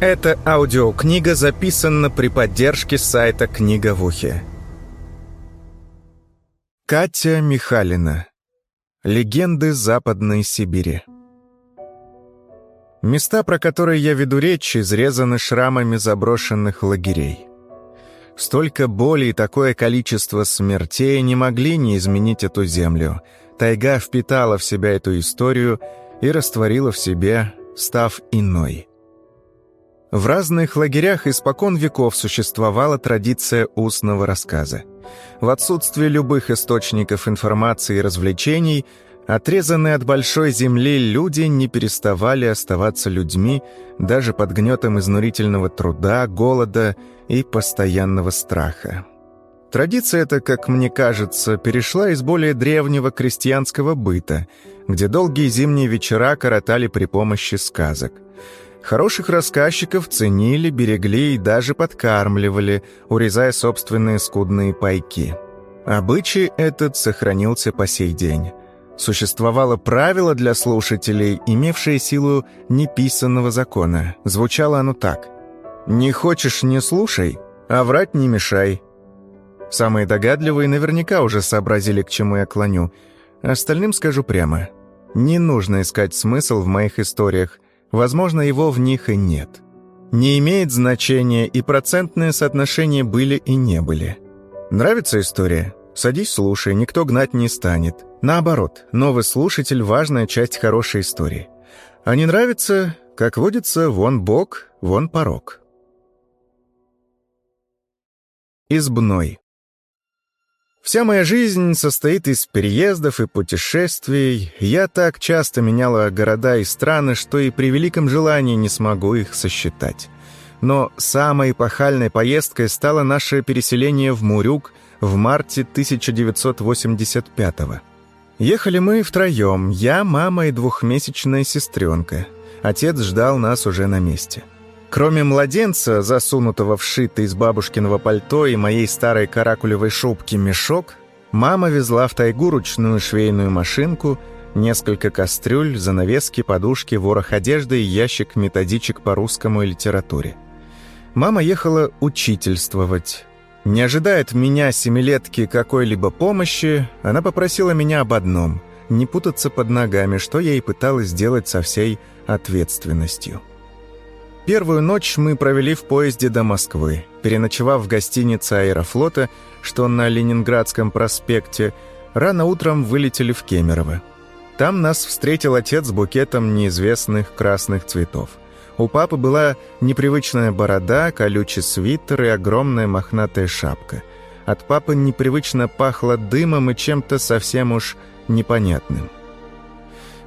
Эта аудиокнига записана при поддержке сайта «Книга в ухе». Катя Михалина. Легенды Западной Сибири. Места, про которые я веду речь, изрезаны шрамами заброшенных лагерей. Столько боли и такое количество смертей не могли не изменить эту землю. Тайга впитала в себя эту историю и растворила в себе, став иной. В разных лагерях испокон веков существовала традиция устного рассказа. В отсутствие любых источников информации и развлечений – Отрезанные от большой земли люди не переставали оставаться людьми даже под гнетом изнурительного труда, голода и постоянного страха. Традиция эта, как мне кажется, перешла из более древнего крестьянского быта, где долгие зимние вечера коротали при помощи сказок. Хороших рассказчиков ценили, берегли и даже подкармливали, урезая собственные скудные пайки. Обычай этот сохранился по сей день. Существовало правило для слушателей, имевшее силу неписанного закона. Звучало оно так. «Не хочешь – не слушай, а врать не мешай». Самые догадливые наверняка уже сообразили, к чему я клоню. Остальным скажу прямо. Не нужно искать смысл в моих историях. Возможно, его в них и нет. Не имеет значения, и процентные соотношения были и не были. Нравится история? Садись, слушай, никто гнать не станет. Наоборот, новый слушатель – важная часть хорошей истории. А не нравится, как водится, вон бок, вон порог. Избной. Вся моя жизнь состоит из переездов и путешествий. Я так часто меняла города и страны, что и при великом желании не смогу их сосчитать. Но самой эпохальной поездкой стало наше переселение в Мурюк в марте 1985 года. Ехали мы втроем, я, мама и двухмесячная сестренка. Отец ждал нас уже на месте. Кроме младенца, засунутого в шитый из бабушкиного пальто и моей старой каракулевой шубки мешок, мама везла в тайгу ручную швейную машинку, несколько кастрюль, занавески, подушки, ворох одежды и ящик методичек по русскому и литературе. Мама ехала учительствовать. Не ожидая от меня семилетки какой-либо помощи, она попросила меня об одном — не путаться под ногами, что я и пыталась сделать со всей ответственностью. Первую ночь мы провели в поезде до Москвы, переночевав в гостинице аэрофлота, что на Ленинградском проспекте, рано утром вылетели в Кемерово. Там нас встретил отец с букетом неизвестных красных цветов — у папы была непривычная борода, колючий свитер и огромная мохнатая шапка. От папы непривычно пахло дымом и чем-то совсем уж непонятным.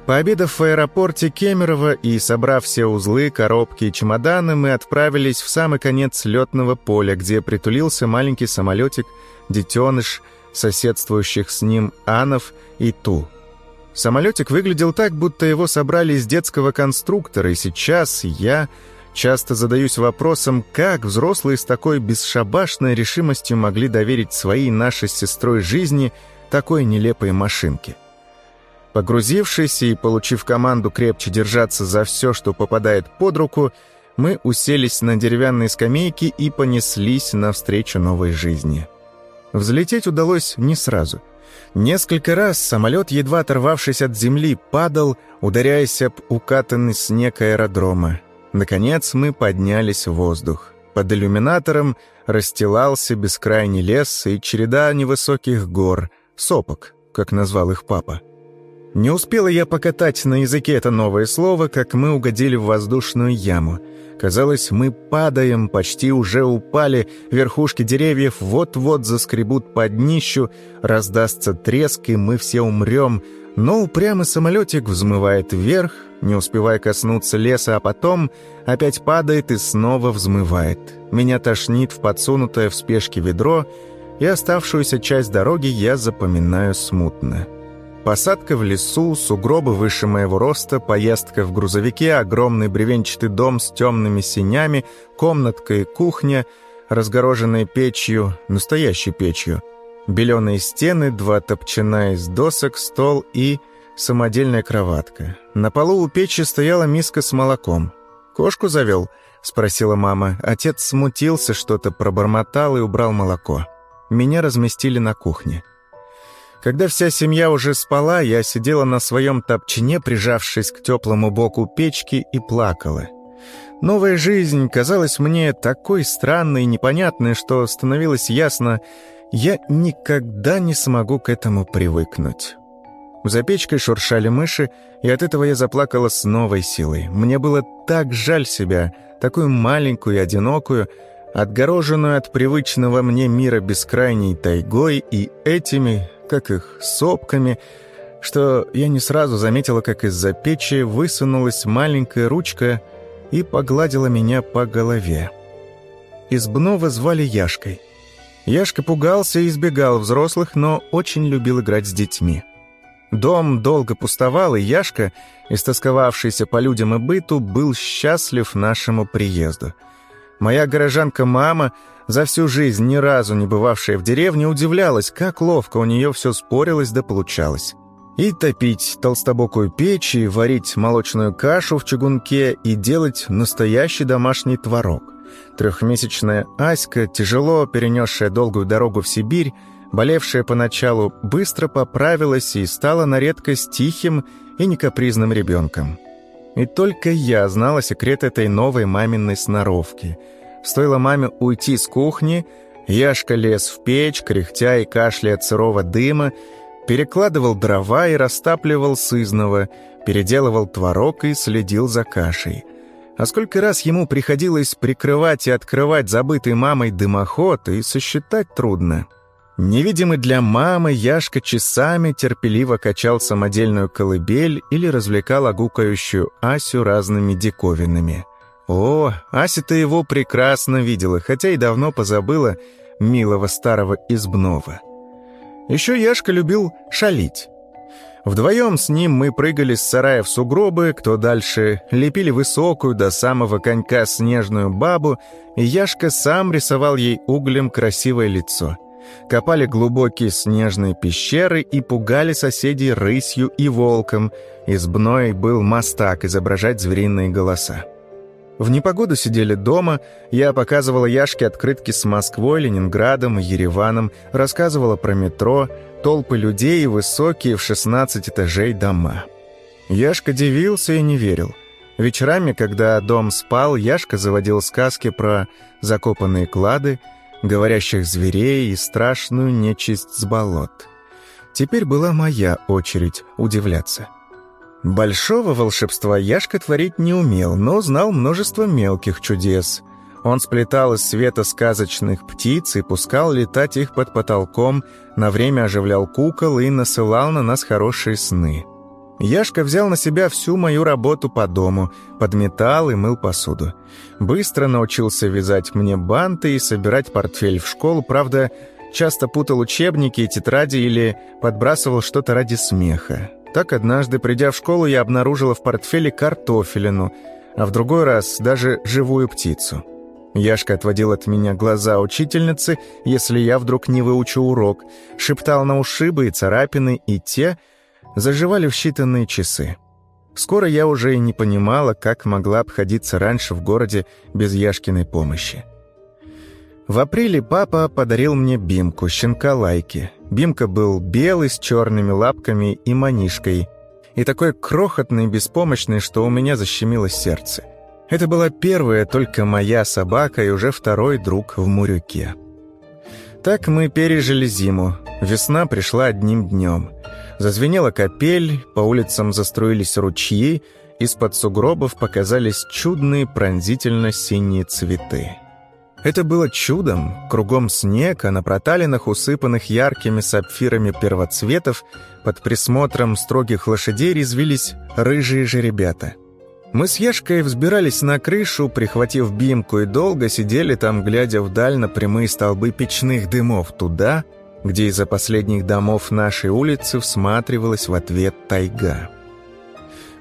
Пообедав в аэропорте Кемерово и собрав все узлы, коробки и чемоданы, мы отправились в самый конец летного поля, где притулился маленький самолетик, детеныш, соседствующих с ним Анов и Ту. Самолетик выглядел так, будто его собрали из детского конструктора, и сейчас я часто задаюсь вопросом, как взрослые с такой бесшабашной решимостью могли доверить своей нашей сестрой жизни такой нелепой машинке. Погрузившись и получив команду крепче держаться за все, что попадает под руку, мы уселись на деревянной скамейке и понеслись навстречу новой жизни. Взлететь удалось не сразу — Несколько раз самолет, едва оторвавшись от земли, падал, ударяясь об укатанный снег аэродрома. Наконец мы поднялись в воздух. Под иллюминатором расстилался бескрайний лес и череда невысоких гор, сопок, как назвал их папа. Не успела я покатать на языке это новое слово, как мы угодили в воздушную яму — Казалось, мы падаем, почти уже упали, верхушки деревьев вот-вот заскребут под днищу, раздастся треск, и мы все умрем. Но упрямый самолетик взмывает вверх, не успевая коснуться леса, а потом опять падает и снова взмывает. Меня тошнит в подсунутое в спешке ведро, и оставшуюся часть дороги я запоминаю смутно. Посадка в лесу, сугробы выше моего роста, поездка в грузовике, огромный бревенчатый дом с темными синями, комнатка и кухня, разгороженная печью, настоящей печью, беленые стены, два топчана из досок, стол и самодельная кроватка. На полу у печи стояла миска с молоком. «Кошку завел?» — спросила мама. Отец смутился, что-то пробормотал и убрал молоко. Меня разместили на кухне. Когда вся семья уже спала, я сидела на своем топчине, прижавшись к теплому боку печки, и плакала. Новая жизнь казалась мне такой странной и непонятной, что становилось ясно, я никогда не смогу к этому привыкнуть. За печкой шуршали мыши, и от этого я заплакала с новой силой. Мне было так жаль себя, такую маленькую и одинокую, отгороженную от привычного мне мира бескрайней тайгой и этими, как их, сопками, что я не сразу заметила, как из-за печи высунулась маленькая ручка и погладила меня по голове. Избнова звали Яшкой. Яшка пугался и избегал взрослых, но очень любил играть с детьми. Дом долго пустовал, и Яшка, истосковавшийся по людям и быту, был счастлив нашему приезду. Моя горожанка-мама, за всю жизнь ни разу не бывавшая в деревне, удивлялась, как ловко у нее все спорилось да получалось. И топить толстобокую печь, и варить молочную кашу в чугунке, и делать настоящий домашний творог. Трехмесячная Аська, тяжело перенесшая долгую дорогу в Сибирь, болевшая поначалу, быстро поправилась и стала на редкость тихим и некапризным ребенком. И только я знала секрет этой новой маминой сноровки. Стоило маме уйти с кухни, Яшка лез в печь, кряхтя и кашляя от сырого дыма, перекладывал дрова и растапливал сызново, переделывал творог и следил за кашей. А сколько раз ему приходилось прикрывать и открывать забытый мамой дымоход, и сосчитать трудно. Невидимый для мамы, Яшка часами терпеливо качал самодельную колыбель или развлекал огукающую Асю разными диковинами. О, Ася-то его прекрасно видела, хотя и давно позабыла милого старого избного. Еще Яшка любил шалить. Вдвоем с ним мы прыгали с сарая в сугробы, кто дальше, лепили высокую до самого конька снежную бабу, и Яшка сам рисовал ей углем красивое лицо — копали глубокие снежные пещеры и пугали соседей рысью и волком. Избной был мастак изображать звериные голоса. В непогоду сидели дома, я показывала Яшке открытки с Москвой, Ленинградом Ереваном, рассказывала про метро, толпы людей и высокие в 16 этажей дома. Яшка дивился и не верил. Вечерами, когда дом спал, Яшка заводил сказки про закопанные клады, говорящих зверей и страшную нечисть с болот. Теперь была моя очередь удивляться. Большого волшебства Яшка творить не умел, но знал множество мелких чудес. Он сплетал из света сказочных птиц и пускал летать их под потолком, на время оживлял кукол и насылал на нас хорошие сны. Яшка взял на себя всю мою работу по дому, подметал и мыл посуду. Быстро научился вязать мне банты и собирать портфель в школу, правда, часто путал учебники и тетради или подбрасывал что-то ради смеха. Так однажды, придя в школу, я обнаружила в портфеле картофелину, а в другой раз даже живую птицу. Яшка отводил от меня глаза учительницы, если я вдруг не выучу урок, шептал на ушибы и царапины, и те — заживали в считанные часы. Скоро я уже и не понимала, как могла обходиться раньше в городе без Яшкиной помощи. В апреле папа подарил мне Бимку, щенка Лайки. Бимка был белый, с черными лапками и манишкой. И такой крохотный беспомощный, что у меня защемило сердце. Это была первая только моя собака и уже второй друг в Мурюке. Так мы пережили зиму. Весна пришла одним днем. Зазвенела капель, по улицам заструились ручьи, из-под сугробов показались чудные пронзительно-синие цветы. Это было чудом, кругом снег, а на проталинах, усыпанных яркими сапфирами первоцветов, под присмотром строгих лошадей резвились рыжие же ребята. Мы с Ешкой взбирались на крышу, прихватив бимку, и долго сидели там, глядя вдаль на прямые столбы печных дымов туда, где из-за последних домов нашей улицы всматривалась в ответ тайга.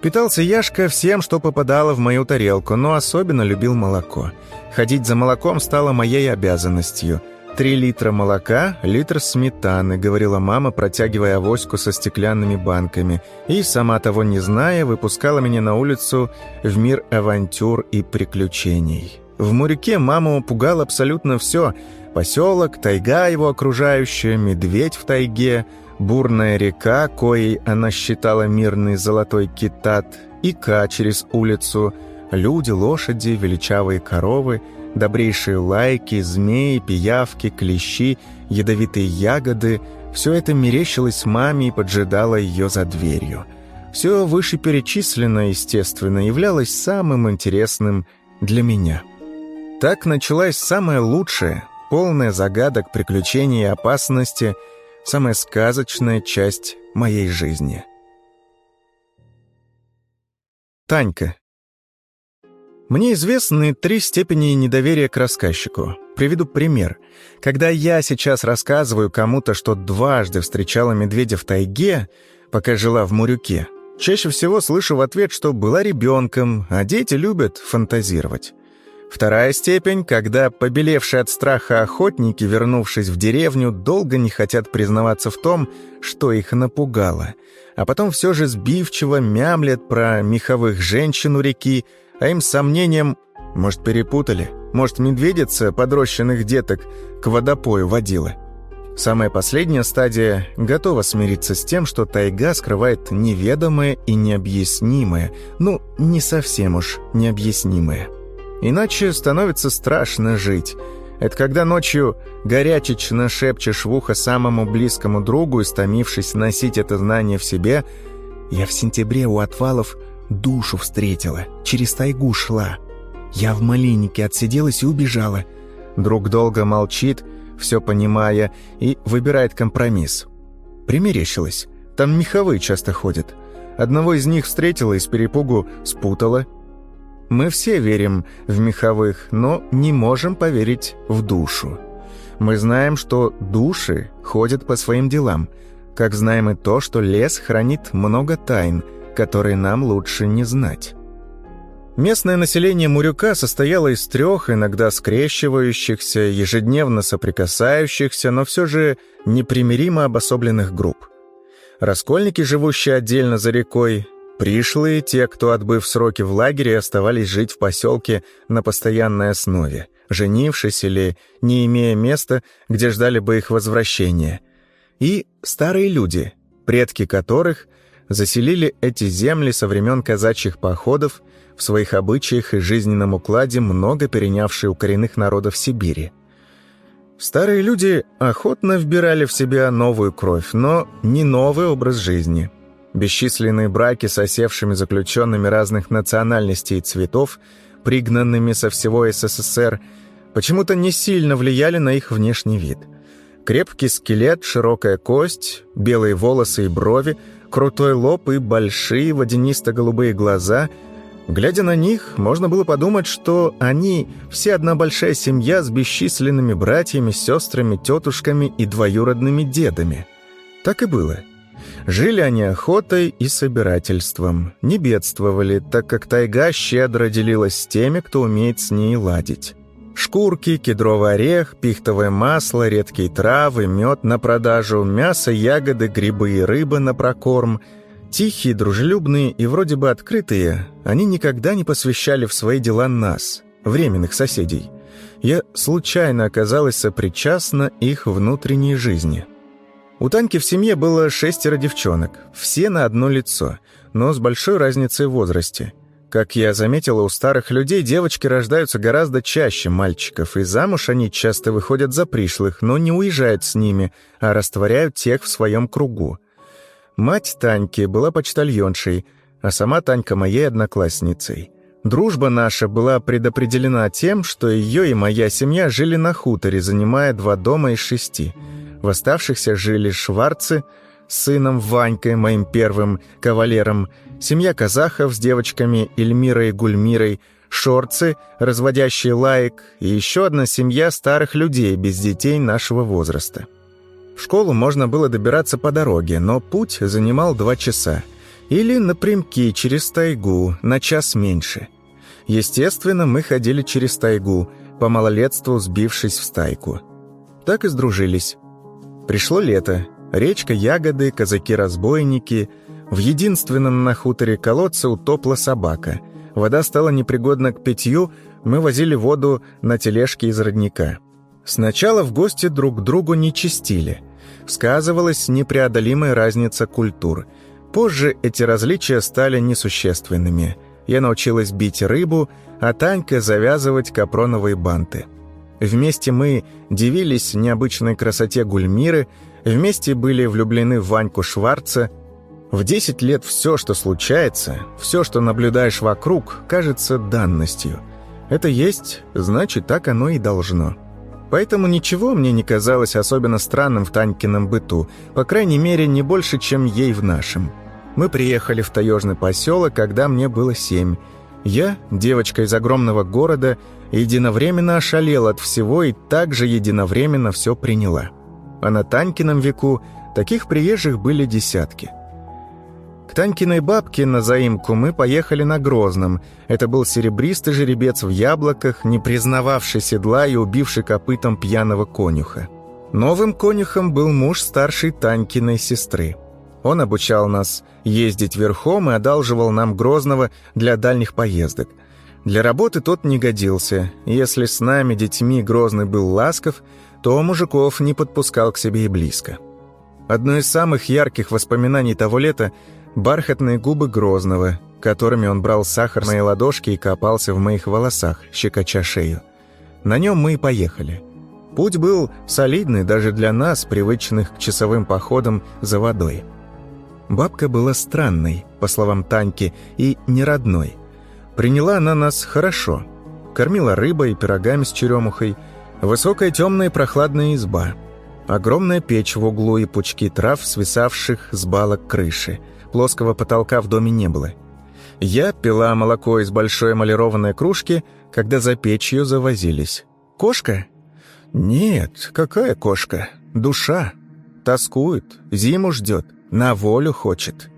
Питался Яшка всем, что попадало в мою тарелку, но особенно любил молоко. Ходить за молоком стало моей обязанностью. три литра молока, литр сметаны», — говорила мама, протягивая авоську со стеклянными банками, и, сама того не зная, выпускала меня на улицу в мир авантюр и приключений. В Муряке маму пугал абсолютно все — поселок, тайга его окружающая, медведь в тайге, бурная река, коей она считала мирный золотой китат, ика через улицу, люди, лошади, величавые коровы — добрейшие лайки, змеи, пиявки, клещи, ядовитые ягоды — все это мерещилось маме и поджидало ее за дверью. Все вышеперечисленное, естественно, являлось самым интересным для меня. Так началась самая лучшая, полная загадок, приключений и опасности, самая сказочная часть моей жизни. Танька. Мне известны три степени недоверия к рассказчику. Приведу пример. Когда я сейчас рассказываю кому-то, что дважды встречала медведя в тайге, пока жила в Мурюке, чаще всего слышу в ответ, что была ребенком, а дети любят фантазировать. Вторая степень, когда побелевшие от страха охотники, вернувшись в деревню, долго не хотят признаваться в том, что их напугало, а потом все же сбивчиво мямлят про меховых женщин у реки, а им сомнением, может, перепутали, может, медведица подрощенных деток к водопою водила. Самая последняя стадия готова смириться с тем, что тайга скрывает неведомое и необъяснимое, ну, не совсем уж необъяснимое. Иначе становится страшно жить. Это когда ночью горячечно шепчешь в ухо самому близкому другу, истомившись носить это знание в себе, «Я в сентябре у отвалов Душу встретила, через тайгу шла. Я в малиннике отсиделась и убежала. Друг долго молчит, все понимая, и выбирает компромисс. Примерещилась. Там меховые часто ходят. Одного из них встретила и с перепугу спутала. Мы все верим в меховых, но не можем поверить в душу. Мы знаем, что души ходят по своим делам, как знаем и то, что лес хранит много тайн – которые нам лучше не знать. Местное население Мурюка состояло из трех, иногда скрещивающихся, ежедневно соприкасающихся, но все же непримиримо обособленных групп. Раскольники, живущие отдельно за рекой, пришлые, те, кто, отбыв сроки в лагере, оставались жить в поселке на постоянной основе, женившись или не имея места, где ждали бы их возвращения. И старые люди, предки которых заселили эти земли со времен казачьих походов, в своих обычаях и жизненном укладе много перенявшие у коренных народов Сибири. Старые люди охотно вбирали в себя новую кровь, но не новый образ жизни. Бесчисленные браки с осевшими заключенными разных национальностей и цветов, пригнанными со всего СССР, почему-то не сильно влияли на их внешний вид. Крепкий скелет, широкая кость, белые волосы и брови – крутой лоб и большие водянисто-голубые глаза. Глядя на них, можно было подумать, что они все одна большая семья с бесчисленными братьями, сестрами, тетушками и двоюродными дедами. Так и было. Жили они охотой и собирательством, не бедствовали, так как тайга щедро делилась с теми, кто умеет с ней ладить. Шкурки, кедровый орех, пихтовое масло, редкие травы, мед на продажу, мясо, ягоды, грибы и рыба на прокорм. Тихие, дружелюбные и вроде бы открытые, они никогда не посвящали в свои дела нас, временных соседей. Я случайно оказалась сопричастна их внутренней жизни. У Таньки в семье было шестеро девчонок, все на одно лицо, но с большой разницей в возрасте – как я заметила, у старых людей девочки рождаются гораздо чаще мальчиков, и замуж они часто выходят за пришлых, но не уезжают с ними, а растворяют тех в своем кругу. Мать Таньки была почтальоншей, а сама Танька моей одноклассницей. Дружба наша была предопределена тем, что ее и моя семья жили на хуторе, занимая два дома из шести. В оставшихся жили Шварцы, сыном Ванькой, моим первым кавалером, семья казахов с девочками Эльмирой и Гульмирой, шорцы, разводящие лаек, и еще одна семья старых людей без детей нашего возраста. В школу можно было добираться по дороге, но путь занимал два часа. Или напрямки через тайгу, на час меньше. Естественно, мы ходили через тайгу, по малолетству сбившись в стайку. Так и сдружились. Пришло лето. Речка, ягоды, казаки-разбойники. В единственном на хуторе колодце утопла собака. Вода стала непригодна к питью, мы возили воду на тележке из родника. Сначала в гости друг другу не чистили. Сказывалась непреодолимая разница культур. Позже эти различия стали несущественными. Я научилась бить рыбу, а Танька завязывать капроновые банты. Вместе мы дивились необычной красоте Гульмиры, вместе были влюблены в Ваньку Шварца. В 10 лет все, что случается, все, что наблюдаешь вокруг, кажется данностью. Это есть, значит, так оно и должно. Поэтому ничего мне не казалось особенно странным в Танькином быту, по крайней мере, не больше, чем ей в нашем. Мы приехали в таежный поселок, когда мне было семь. Я, девочка из огромного города, единовременно ошалела от всего и также единовременно все приняла. А на Танькином веку таких приезжих были десятки. К Танькиной бабке на заимку мы поехали на Грозном. Это был серебристый жеребец в яблоках, не признававший седла и убивший копытом пьяного конюха. Новым конюхом был муж старшей Танькиной сестры. Он обучал нас ездить верхом и одалживал нам Грозного для дальних поездок. Для работы тот не годился. Если с нами, детьми, Грозный был ласков, то мужиков не подпускал к себе и близко. Одно из самых ярких воспоминаний того лета – бархатные губы Грозного, которыми он брал сахар в моей ладошки и копался в моих волосах, щекоча шею. На нем мы и поехали. Путь был солидный даже для нас, привычных к часовым походам за водой. Бабка была странной, по словам Таньки, и неродной. Приняла она нас хорошо. Кормила рыбой и пирогами с черемухой. Высокая темная прохладная изба. Огромная печь в углу и пучки трав, свисавших с балок крыши. Плоского потолка в доме не было. Я пила молоко из большой эмалированной кружки, когда за печью завозились. «Кошка?» «Нет, какая кошка? Душа. Тоскует, зиму ждет на волю хочет.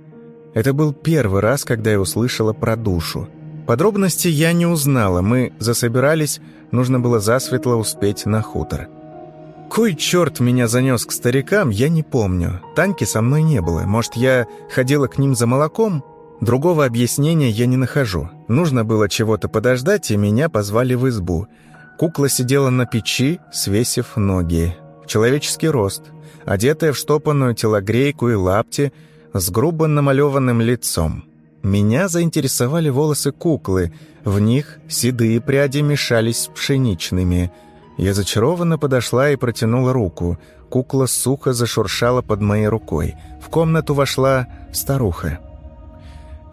Это был первый раз, когда я услышала про душу. Подробности я не узнала, мы засобирались, нужно было засветло успеть на хутор. Кой черт меня занес к старикам, я не помню. Таньки со мной не было. Может, я ходила к ним за молоком? Другого объяснения я не нахожу. Нужно было чего-то подождать, и меня позвали в избу. Кукла сидела на печи, свесив ноги. Человеческий рост — одетая в штопанную телогрейку и лапти, с грубо намалеванным лицом. Меня заинтересовали волосы куклы, в них седые пряди мешались с пшеничными. Я зачарованно подошла и протянула руку. Кукла сухо зашуршала под моей рукой. В комнату вошла старуха.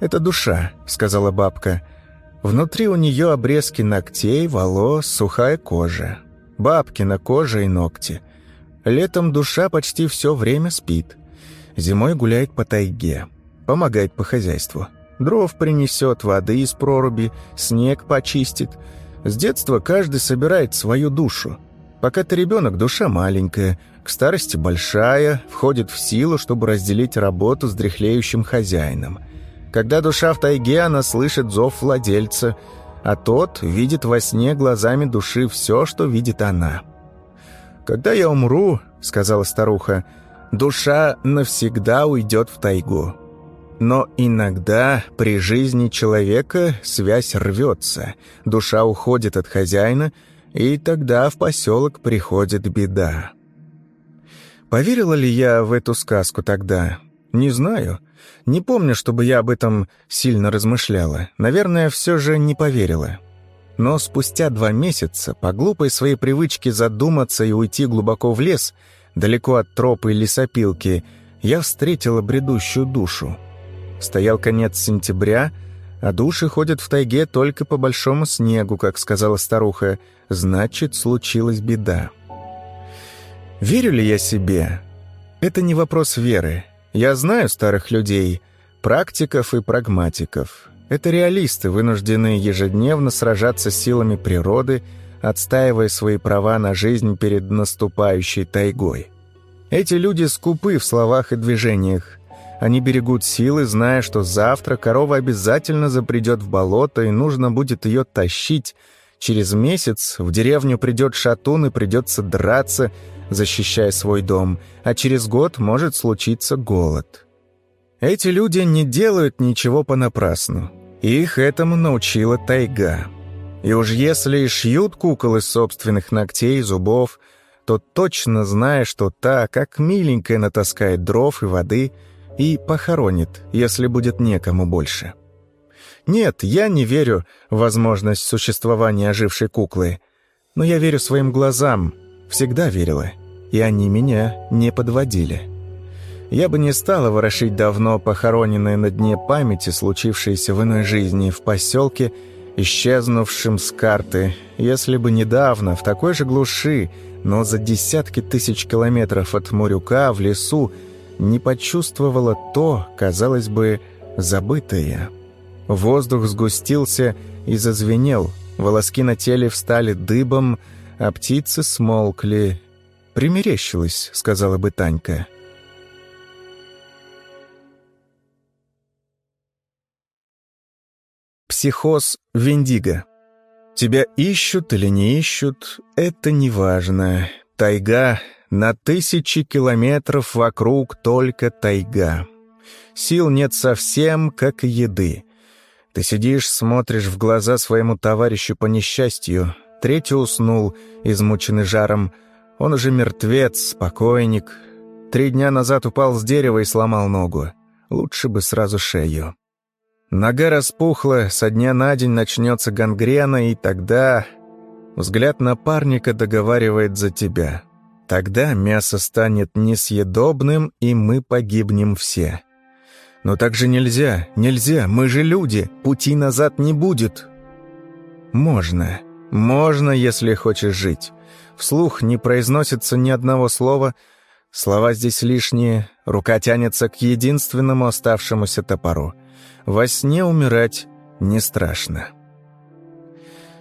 «Это душа», — сказала бабка. «Внутри у нее обрезки ногтей, волос, сухая кожа. Бабкина кожа и ногти. Летом душа почти все время спит. Зимой гуляет по тайге. Помогает по хозяйству. Дров принесет, воды из проруби, снег почистит. С детства каждый собирает свою душу. Пока ты ребенок, душа маленькая, к старости большая, входит в силу, чтобы разделить работу с дряхлеющим хозяином. Когда душа в тайге, она слышит зов владельца, а тот видит во сне глазами души все, что видит она. «Когда я умру, — сказала старуха, — душа навсегда уйдет в тайгу. Но иногда при жизни человека связь рвется, душа уходит от хозяина, и тогда в поселок приходит беда». Поверила ли я в эту сказку тогда? Не знаю. Не помню, чтобы я об этом сильно размышляла. Наверное, все же не поверила. Но спустя два месяца, по глупой своей привычке задуматься и уйти глубоко в лес, далеко от тропы и лесопилки, я встретила бредущую душу. Стоял конец сентября, а души ходят в тайге только по большому снегу, как сказала старуха, значит, случилась беда. Верю ли я себе? Это не вопрос веры. Я знаю старых людей, практиков и прагматиков. Это реалисты, вынужденные ежедневно сражаться силами природы, отстаивая свои права на жизнь перед наступающей тайгой. Эти люди скупы в словах и движениях. Они берегут силы, зная, что завтра корова обязательно запредет в болото, и нужно будет ее тащить, Через месяц в деревню придет шатун и придется драться, защищая свой дом, а через год может случиться голод. Эти люди не делают ничего понапрасну. Их этому научила тайга. И уж если и шьют кукол из собственных ногтей и зубов, то точно зная, что та, как миленькая, натаскает дров и воды и похоронит, если будет некому больше. Нет, я не верю в возможность существования ожившей куклы, но я верю своим глазам, всегда верила, и они меня не подводили. Я бы не стала ворошить давно похороненное на дне памяти, случившееся в иной жизни в поселке, исчезнувшим с карты, если бы недавно в такой же глуши, но за десятки тысяч километров от Мурюка в лесу не почувствовала то, казалось бы, забытое. Воздух сгустился и зазвенел, волоски на теле встали дыбом, а птицы смолкли. «Примерещилось», — сказала бы Танька. Психоз Виндиго Тебя ищут или не ищут, это не важно. Тайга на тысячи километров вокруг только тайга. Сил нет совсем, как и еды. Ты сидишь, смотришь в глаза своему товарищу по несчастью. Третий уснул, измученный жаром. Он уже мертвец, покойник. Три дня назад упал с дерева и сломал ногу. Лучше бы сразу шею. Нога распухла, со дня на день начнется гангрена, и тогда... Взгляд напарника договаривает за тебя. Тогда мясо станет несъедобным, и мы погибнем все. Но так же нельзя, нельзя, мы же люди, пути назад не будет. Можно, можно, если хочешь жить. Вслух не произносится ни одного слова, слова здесь лишние, рука тянется к единственному оставшемуся топору. Во сне умирать не страшно.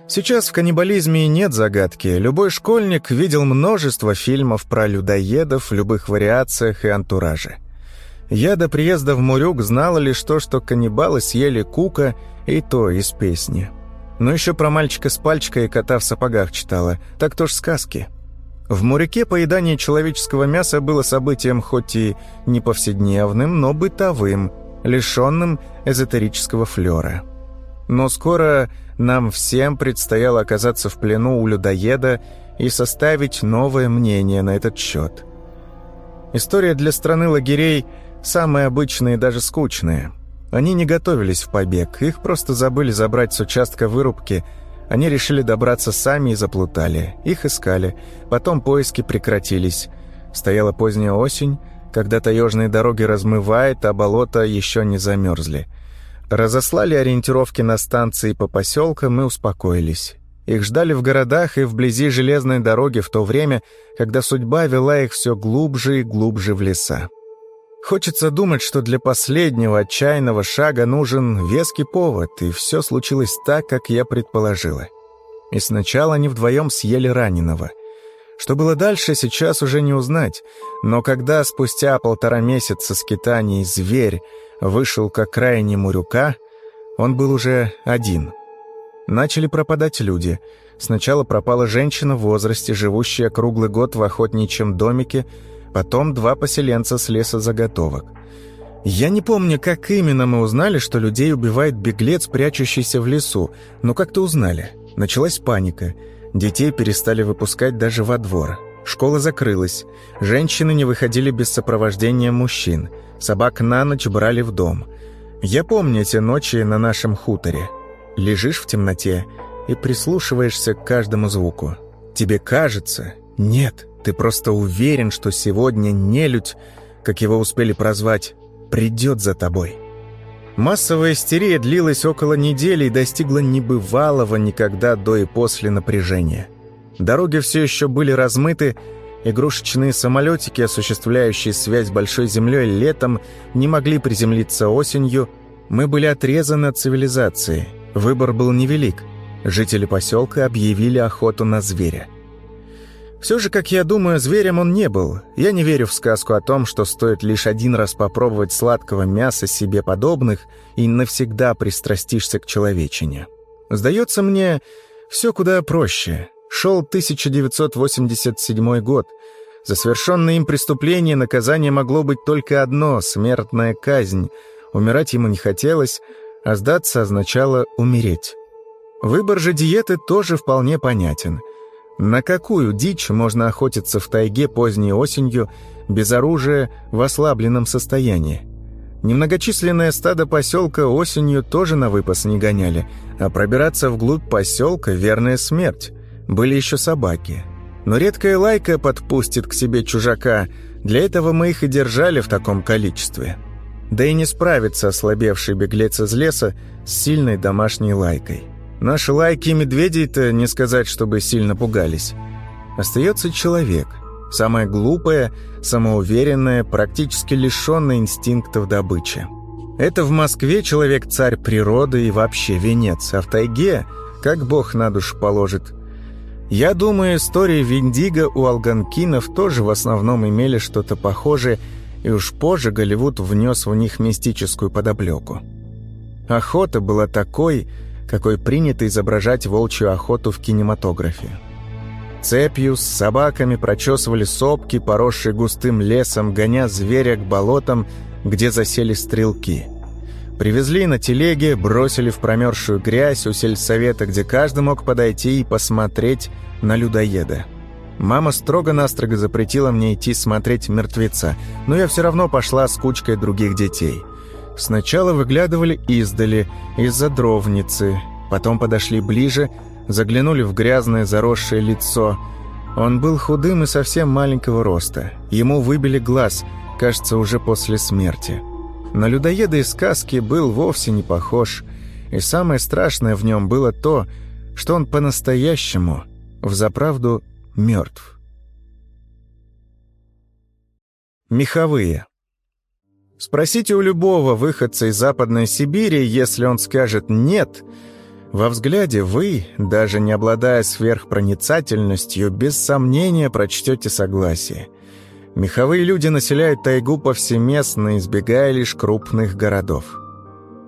Сейчас в каннибализме нет загадки. Любой школьник видел множество фильмов про людоедов в любых вариациях и антураже. Я до приезда в Мурюк знала лишь то, что каннибалы съели кука, и то из песни. Но еще про мальчика с пальчикой и кота в сапогах читала, так то ж сказки. В Муряке поедание человеческого мяса было событием хоть и не повседневным, но бытовым, лишенным эзотерического флера. Но скоро нам всем предстояло оказаться в плену у людоеда и составить новое мнение на этот счет. История для страны лагерей – Самые обычные и даже скучные. Они не готовились в побег, их просто забыли забрать с участка вырубки. Они решили добраться сами и заплутали. Их искали. Потом поиски прекратились. Стояла поздняя осень, когда таежные дороги размывает, а болота еще не замерзли. Разослали ориентировки на станции по поселкам и успокоились. Их ждали в городах и вблизи железной дороги в то время, когда судьба вела их все глубже и глубже в леса. Хочется думать, что для последнего отчаянного шага нужен веский повод, и все случилось так, как я предположила. И сначала они вдвоем съели раненого. Что было дальше, сейчас уже не узнать, но когда спустя полтора месяца скитаний зверь вышел к окраине Мурюка, он был уже один. Начали пропадать люди. Сначала пропала женщина в возрасте, живущая круглый год в охотничьем домике, потом два поселенца с лесозаготовок. Я не помню, как именно мы узнали, что людей убивает беглец, прячущийся в лесу, но как-то узнали. Началась паника. Детей перестали выпускать даже во двор. Школа закрылась. Женщины не выходили без сопровождения мужчин. Собак на ночь брали в дом. Я помню эти ночи на нашем хуторе. Лежишь в темноте и прислушиваешься к каждому звуку. Тебе кажется... Нет, ты просто уверен, что сегодня нелюдь, как его успели прозвать, придет за тобой. Массовая истерия длилась около недели и достигла небывалого никогда до и после напряжения. Дороги все еще были размыты, игрушечные самолетики, осуществляющие связь с Большой Землей летом, не могли приземлиться осенью, мы были отрезаны от цивилизации. Выбор был невелик. Жители поселка объявили охоту на зверя. Все же, как я думаю, зверем он не был. Я не верю в сказку о том, что стоит лишь один раз попробовать сладкого мяса себе подобных и навсегда пристрастишься к человечине. Сдается мне, Все куда проще. Шел 1987 год. За совершенное им преступление наказание могло быть только одно — смертная казнь. Умирать ему не хотелось, а сдаться означало умереть. Выбор же диеты тоже вполне понятен. На какую дичь можно охотиться в тайге поздней осенью, без оружия, в ослабленном состоянии? Немногочисленное стадо поселка осенью тоже на выпас не гоняли, а пробираться вглубь поселка — верная смерть. Были еще собаки. Но редкая лайка подпустит к себе чужака, для этого мы их и держали в таком количестве. Да и не справится ослабевший беглец из леса с сильной домашней лайкой. Наши лайки медведей-то не сказать, чтобы сильно пугались. Остается человек — Самая глупая, самоуверенная, практически лишенная инстинктов добычи. Это в Москве человек царь природы и вообще венец, а в тайге как бог на душу положит. Я думаю, истории Виндиго у алганкинов тоже в основном имели что-то похожее, и уж позже Голливуд внес в них мистическую подоплеку. Охота была такой, какой принято изображать волчью охоту в кинематографе. Цепью с собаками прочесывали сопки, поросшие густым лесом, гоня зверя к болотам, где засели стрелки. Привезли на телеге, бросили в промерзшую грязь у сельсовета, где каждый мог подойти и посмотреть на людоеда. Мама строго-настрого запретила мне идти смотреть мертвеца, но я все равно пошла с кучкой других детей. Сначала выглядывали издали, из-за дровницы, потом подошли ближе — заглянули в грязное заросшее лицо. Он был худым и совсем маленького роста. Ему выбили глаз, кажется, уже после смерти. На людоеда из сказки был вовсе не похож, и самое страшное в нем было то, что он по-настоящему, взаправду, мертв. Меховые. Спросите у любого выходца из Западной Сибири, если он скажет «нет», во взгляде вы, даже не обладая сверхпроницательностью, без сомнения прочтете согласие. Меховые люди населяют тайгу повсеместно, избегая лишь крупных городов.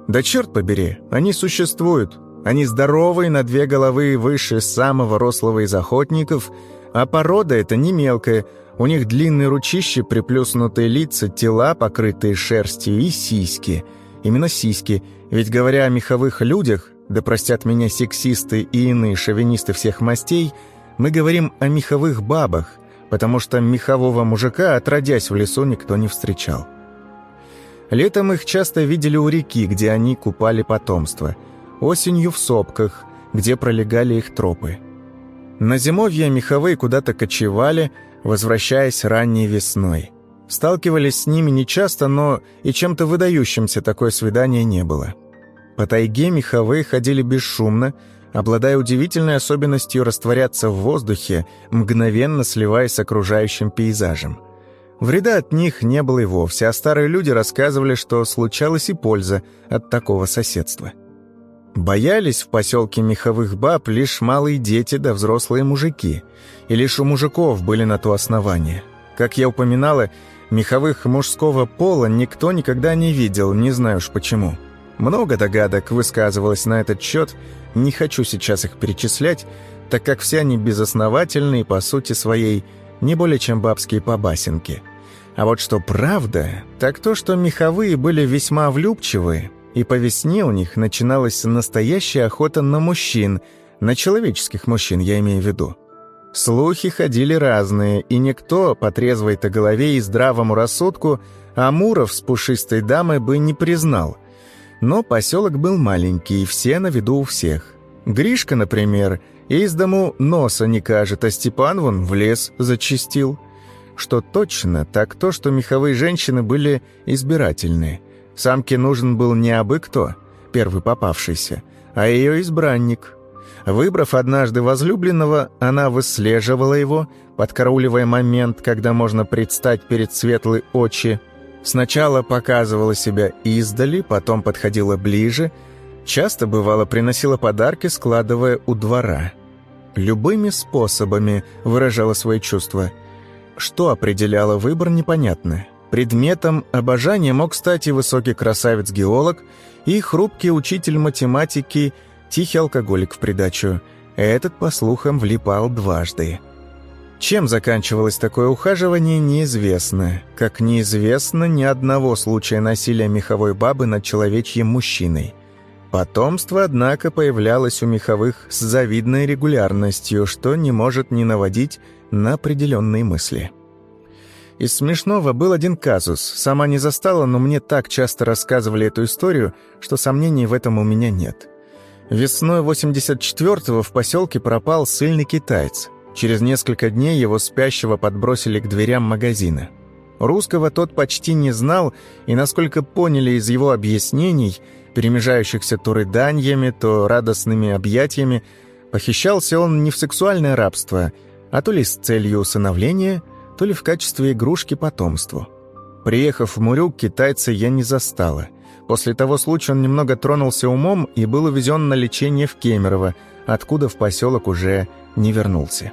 Да черт побери, они существуют. Они здоровые на две головы выше самого рослого из охотников, а порода эта не мелкая, у них длинные ручищи, приплюснутые лица, тела, покрытые шерстью и сиськи. Именно сиськи, ведь говоря о меховых людях, да простят меня сексисты и иные шовинисты всех мастей, мы говорим о меховых бабах, потому что мехового мужика, отродясь в лесу, никто не встречал. Летом их часто видели у реки, где они купали потомство, осенью в сопках, где пролегали их тропы. На зимовье меховые куда-то кочевали, возвращаясь ранней весной. Сталкивались с ними нечасто, но и чем-то выдающимся такое свидание не было. По тайге меховые ходили бесшумно, обладая удивительной особенностью растворяться в воздухе, мгновенно сливаясь с окружающим пейзажем. Вреда от них не было и вовсе, а старые люди рассказывали, что случалась и польза от такого соседства. Боялись в поселке меховых баб лишь малые дети да взрослые мужики, и лишь у мужиков были на то основания. Как я упоминала, меховых мужского пола никто никогда не видел, не знаю уж почему. Много догадок высказывалось на этот счет, не хочу сейчас их перечислять, так как все они безосновательны и по сути своей не более чем бабские побасенки. А вот что правда, так то, что меховые были весьма влюбчивы, и по весне у них начиналась настоящая охота на мужчин, на человеческих мужчин, я имею в виду. Слухи ходили разные, и никто по трезвой-то голове и здравому рассудку Амуров с пушистой дамой бы не признал – но поселок был маленький, и все на виду у всех. Гришка, например, из дому носа не кажет, а Степан вон в лес зачистил. Что точно, так то, что меховые женщины были избирательные. Самке нужен был не абы кто, первый попавшийся, а ее избранник. Выбрав однажды возлюбленного, она выслеживала его, подкарауливая момент, когда можно предстать перед светлой очи, Сначала показывала себя издали, потом подходила ближе, часто, бывало, приносила подарки, складывая у двора. Любыми способами выражала свои чувства. Что определяло выбор, непонятно. Предметом обожания мог стать и высокий красавец-геолог, и хрупкий учитель математики, тихий алкоголик в придачу. Этот, по слухам, влипал дважды. Чем заканчивалось такое ухаживание, неизвестно. Как неизвестно ни одного случая насилия меховой бабы над человечьим мужчиной. Потомство, однако, появлялось у меховых с завидной регулярностью, что не может не наводить на определенные мысли. Из смешного был один казус. Сама не застала, но мне так часто рассказывали эту историю, что сомнений в этом у меня нет. Весной 84-го в поселке пропал сильный китаец. Через несколько дней его спящего подбросили к дверям магазина. Русского тот почти не знал, и, насколько поняли из его объяснений, перемежающихся то рыданиями, то радостными объятиями, похищался он не в сексуальное рабство, а то ли с целью усыновления – то ли в качестве игрушки потомству. Приехав в Мурюк, китайца я не застала. После того случая он немного тронулся умом и был увезен на лечение в Кемерово, откуда в поселок уже не вернулся.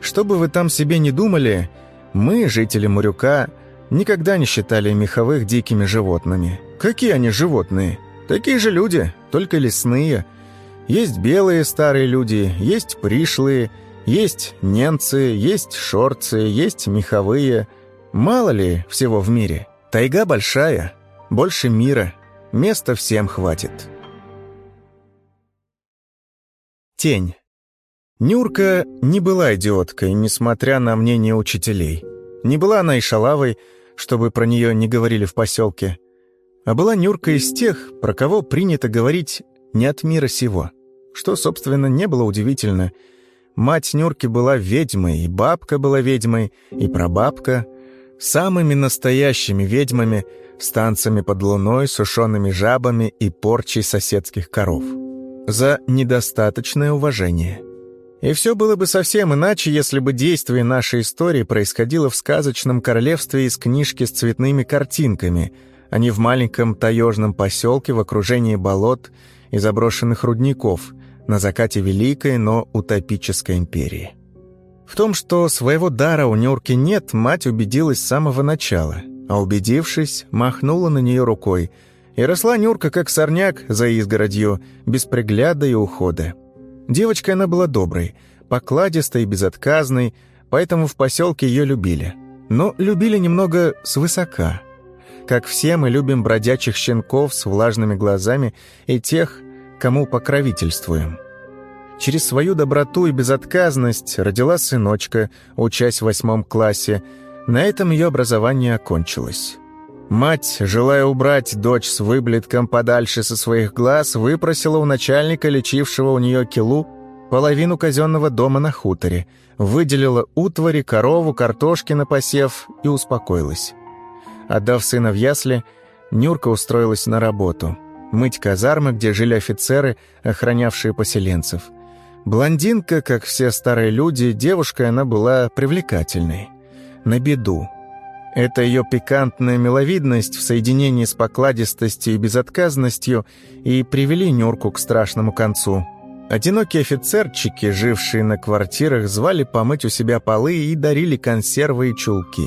Что бы вы там себе не думали, мы, жители Мурюка, никогда не считали меховых дикими животными. Какие они животные? Такие же люди, только лесные. Есть белые старые люди, есть пришлые, есть немцы, есть шорцы, есть меховые. Мало ли всего в мире. Тайга большая, больше мира. Места всем хватит. Тень. Нюрка не была идиоткой, несмотря на мнение учителей. Не была она и шалавой, чтобы про нее не говорили в поселке. А была Нюрка из тех, про кого принято говорить «не от мира сего», что, собственно, не было удивительно – Мать Нюрки была ведьмой, и бабка была ведьмой, и прабабка. Самыми настоящими ведьмами, с танцами под луной, сушеными жабами и порчей соседских коров. За недостаточное уважение. И все было бы совсем иначе, если бы действие нашей истории происходило в сказочном королевстве из книжки с цветными картинками, а не в маленьком таежном поселке в окружении болот и заброшенных рудников – на закате великой, но утопической империи. В том, что своего дара у Нюрки нет, мать убедилась с самого начала, а убедившись, махнула на нее рукой, и росла Нюрка как сорняк за изгородью, без пригляда и ухода. Девочкой она была доброй, покладистой и безотказной, поэтому в поселке ее любили. Но любили немного свысока. Как все мы любим бродячих щенков с влажными глазами и тех, кому покровительствуем. Через свою доброту и безотказность родила сыночка, учась в восьмом классе. На этом ее образование окончилось. Мать, желая убрать дочь с выблетком подальше со своих глаз, выпросила у начальника, лечившего у нее килу, половину казенного дома на хуторе, выделила утвари, корову, картошки на посев и успокоилась. Отдав сына в ясли, Нюрка устроилась на работу – мыть казармы, где жили офицеры, охранявшие поселенцев. Блондинка, как все старые люди, девушка она была привлекательной. На беду. Эта ее пикантная миловидность в соединении с покладистостью и безотказностью и привели Нюрку к страшному концу. Одинокие офицерчики, жившие на квартирах, звали помыть у себя полы и дарили консервы и чулки.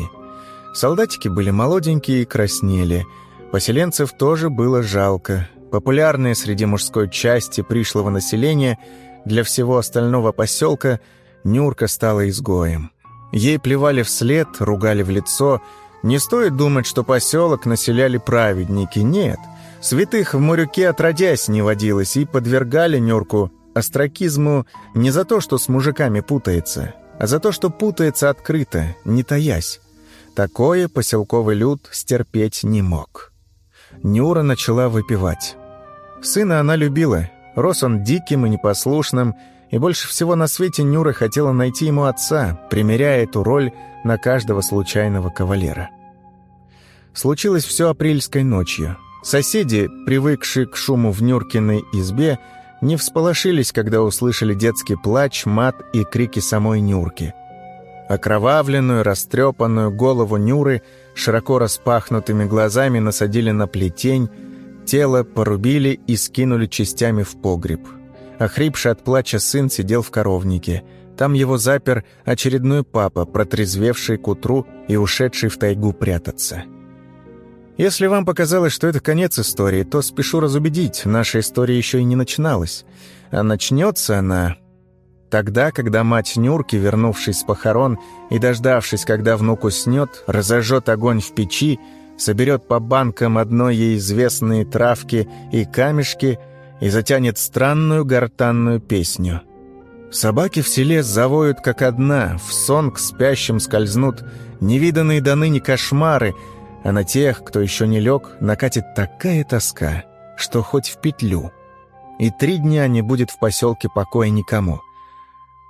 Солдатики были молоденькие и краснели. Поселенцев тоже было жалко популярные среди мужской части пришлого населения, для всего остального поселка Нюрка стала изгоем. Ей плевали вслед, ругали в лицо. Не стоит думать, что поселок населяли праведники, нет. Святых в Мурюке отродясь не водилось и подвергали Нюрку остракизму не за то, что с мужиками путается, а за то, что путается открыто, не таясь. Такое поселковый люд стерпеть не мог. Нюра начала выпивать. Сына она любила. Рос он диким и непослушным, и больше всего на свете Нюра хотела найти ему отца, примеряя эту роль на каждого случайного кавалера. Случилось все апрельской ночью. Соседи, привыкшие к шуму в Нюркиной избе, не всполошились, когда услышали детский плач, мат и крики самой Нюрки. Окровавленную, растрепанную голову Нюры широко распахнутыми глазами насадили на плетень, Тело порубили и скинули частями в погреб. Охрипший от плача сын сидел в коровнике. Там его запер очередной папа, протрезвевший к утру и ушедший в тайгу прятаться. Если вам показалось, что это конец истории, то спешу разубедить, наша история еще и не начиналась. А начнется она Тогда, когда мать Нюрки, вернувшись с похорон и дождавшись, когда внук уснет, разожжет огонь в печи, соберет по банкам одной ей известные травки и камешки и затянет странную гортанную песню. Собаки в селе завоют как одна, в сон к спящим скользнут невиданные до ныне кошмары, а на тех, кто еще не лег, накатит такая тоска, что хоть в петлю. И три дня не будет в поселке покоя никому —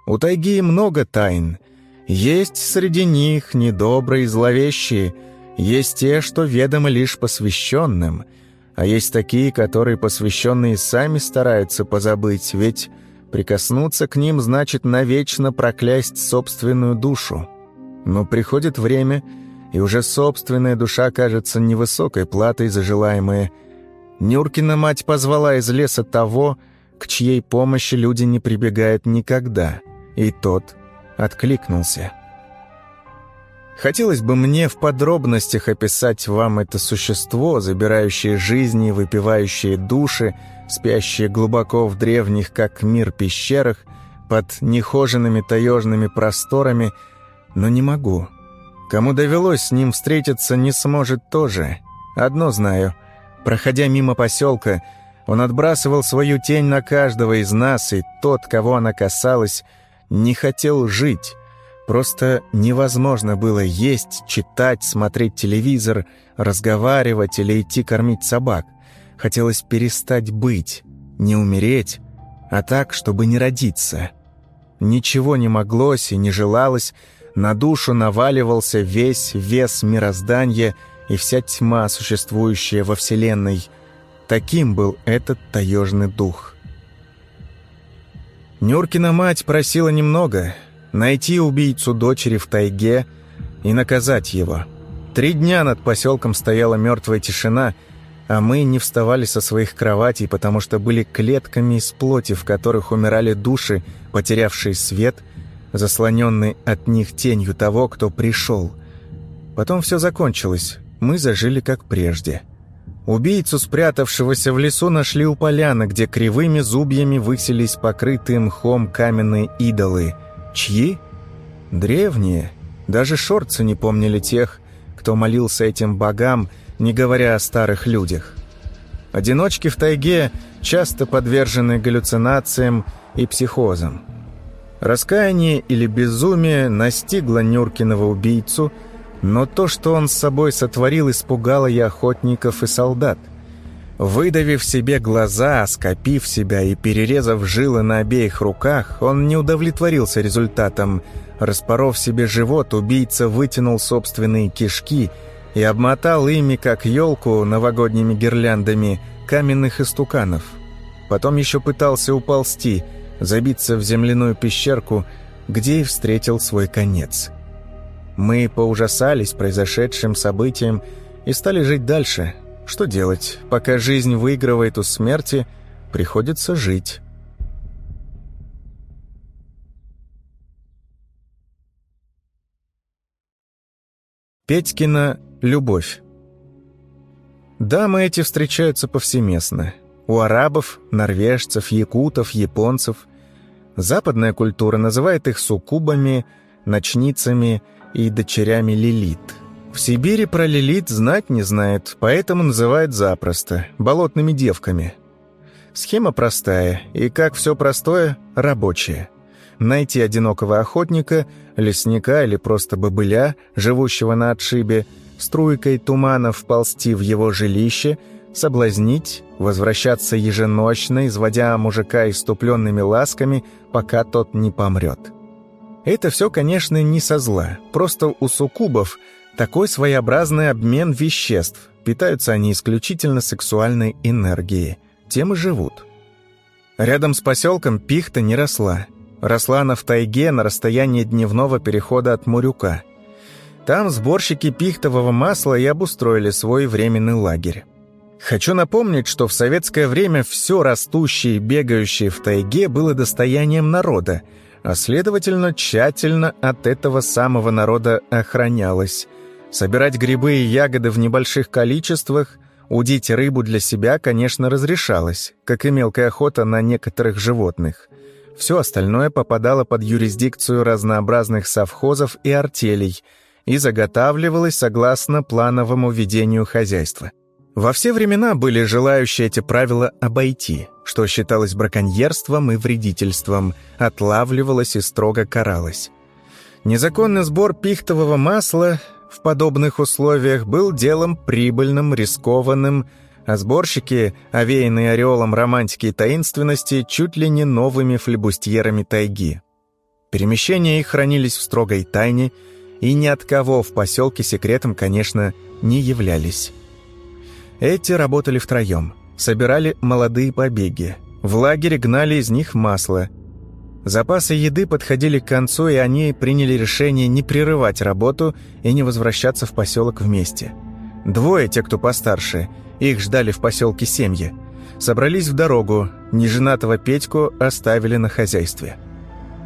у тайги много тайн. Есть среди них недобрые и зловещие, есть те, что ведомы лишь посвященным, а есть такие, которые посвященные сами стараются позабыть, ведь прикоснуться к ним значит навечно проклясть собственную душу. Но приходит время, и уже собственная душа кажется невысокой платой за желаемое. Нюркина мать позвала из леса того, к чьей помощи люди не прибегают никогда — и тот откликнулся. Хотелось бы мне в подробностях описать вам это существо, забирающее жизни, выпивающее души, спящее глубоко в древних, как мир, пещерах, под нехоженными таежными просторами, но не могу. Кому довелось с ним встретиться, не сможет тоже. Одно знаю. Проходя мимо поселка, он отбрасывал свою тень на каждого из нас, и тот, кого она касалась, не хотел жить. Просто невозможно было есть, читать, смотреть телевизор, разговаривать или идти кормить собак. Хотелось перестать быть, не умереть, а так, чтобы не родиться. Ничего не моглось и не желалось, на душу наваливался весь вес мироздания и вся тьма, существующая во Вселенной. Таким был этот таежный дух. Нюркина мать просила немного — найти убийцу дочери в тайге и наказать его. Три дня над поселком стояла мертвая тишина, а мы не вставали со своих кроватей, потому что были клетками из плоти, в которых умирали души, потерявшие свет, заслоненный от них тенью того, кто пришел. Потом все закончилось, мы зажили как прежде — Убийцу, спрятавшегося в лесу, нашли у поляны, где кривыми зубьями высились покрытые мхом каменные идолы. Чьи? Древние. Даже шорцы не помнили тех, кто молился этим богам, не говоря о старых людях. Одиночки в тайге часто подвержены галлюцинациям и психозам. Раскаяние или безумие настигло Нюркиного убийцу – но то, что он с собой сотворил, испугало и охотников, и солдат. Выдавив себе глаза, скопив себя и перерезав жилы на обеих руках, он не удовлетворился результатом. Распоров себе живот, убийца вытянул собственные кишки и обмотал ими, как елку новогодними гирляндами, каменных истуканов. Потом еще пытался уползти, забиться в земляную пещерку, где и встретил свой конец. Мы поужасались произошедшим событием и стали жить дальше. Что делать? Пока жизнь выигрывает у смерти, приходится жить. Петькина «Любовь». Дамы эти встречаются повсеместно. У арабов, норвежцев, якутов, японцев. Западная культура называет их суккубами, ночницами и дочерями Лилит. В Сибири про Лилит знать не знает, поэтому называют запросто – болотными девками. Схема простая, и, как все простое, рабочее. Найти одинокого охотника, лесника или просто бобыля, живущего на отшибе, струйкой тумана вползти в его жилище, соблазнить, возвращаться еженочно, изводя мужика иступленными ласками, пока тот не помрет. Это все, конечно, не со зла. Просто у суккубов такой своеобразный обмен веществ. Питаются они исключительно сексуальной энергией. Тем и живут. Рядом с поселком пихта не росла. Росла она в тайге на расстоянии дневного перехода от Мурюка. Там сборщики пихтового масла и обустроили свой временный лагерь. Хочу напомнить, что в советское время все растущее и бегающее в тайге было достоянием народа – а следовательно, тщательно от этого самого народа охранялось. Собирать грибы и ягоды в небольших количествах, удить рыбу для себя, конечно, разрешалось, как и мелкая охота на некоторых животных. Все остальное попадало под юрисдикцию разнообразных совхозов и артелей и заготавливалось согласно плановому ведению хозяйства. Во все времена были желающие эти правила обойти, что считалось браконьерством и вредительством, отлавливалось и строго каралось. Незаконный сбор пихтового масла в подобных условиях был делом прибыльным, рискованным, а сборщики, овеянные ореолом романтики и таинственности, чуть ли не новыми флебустьерами тайги. Перемещения их хранились в строгой тайне, и ни от кого в поселке секретом, конечно, не являлись. Эти работали втроем, собирали молодые побеги, в лагере гнали из них масло. Запасы еды подходили к концу, и они приняли решение не прерывать работу и не возвращаться в поселок вместе. Двое, те, кто постарше – их ждали в поселке семьи. Собрались в дорогу, неженатого Петьку оставили на хозяйстве.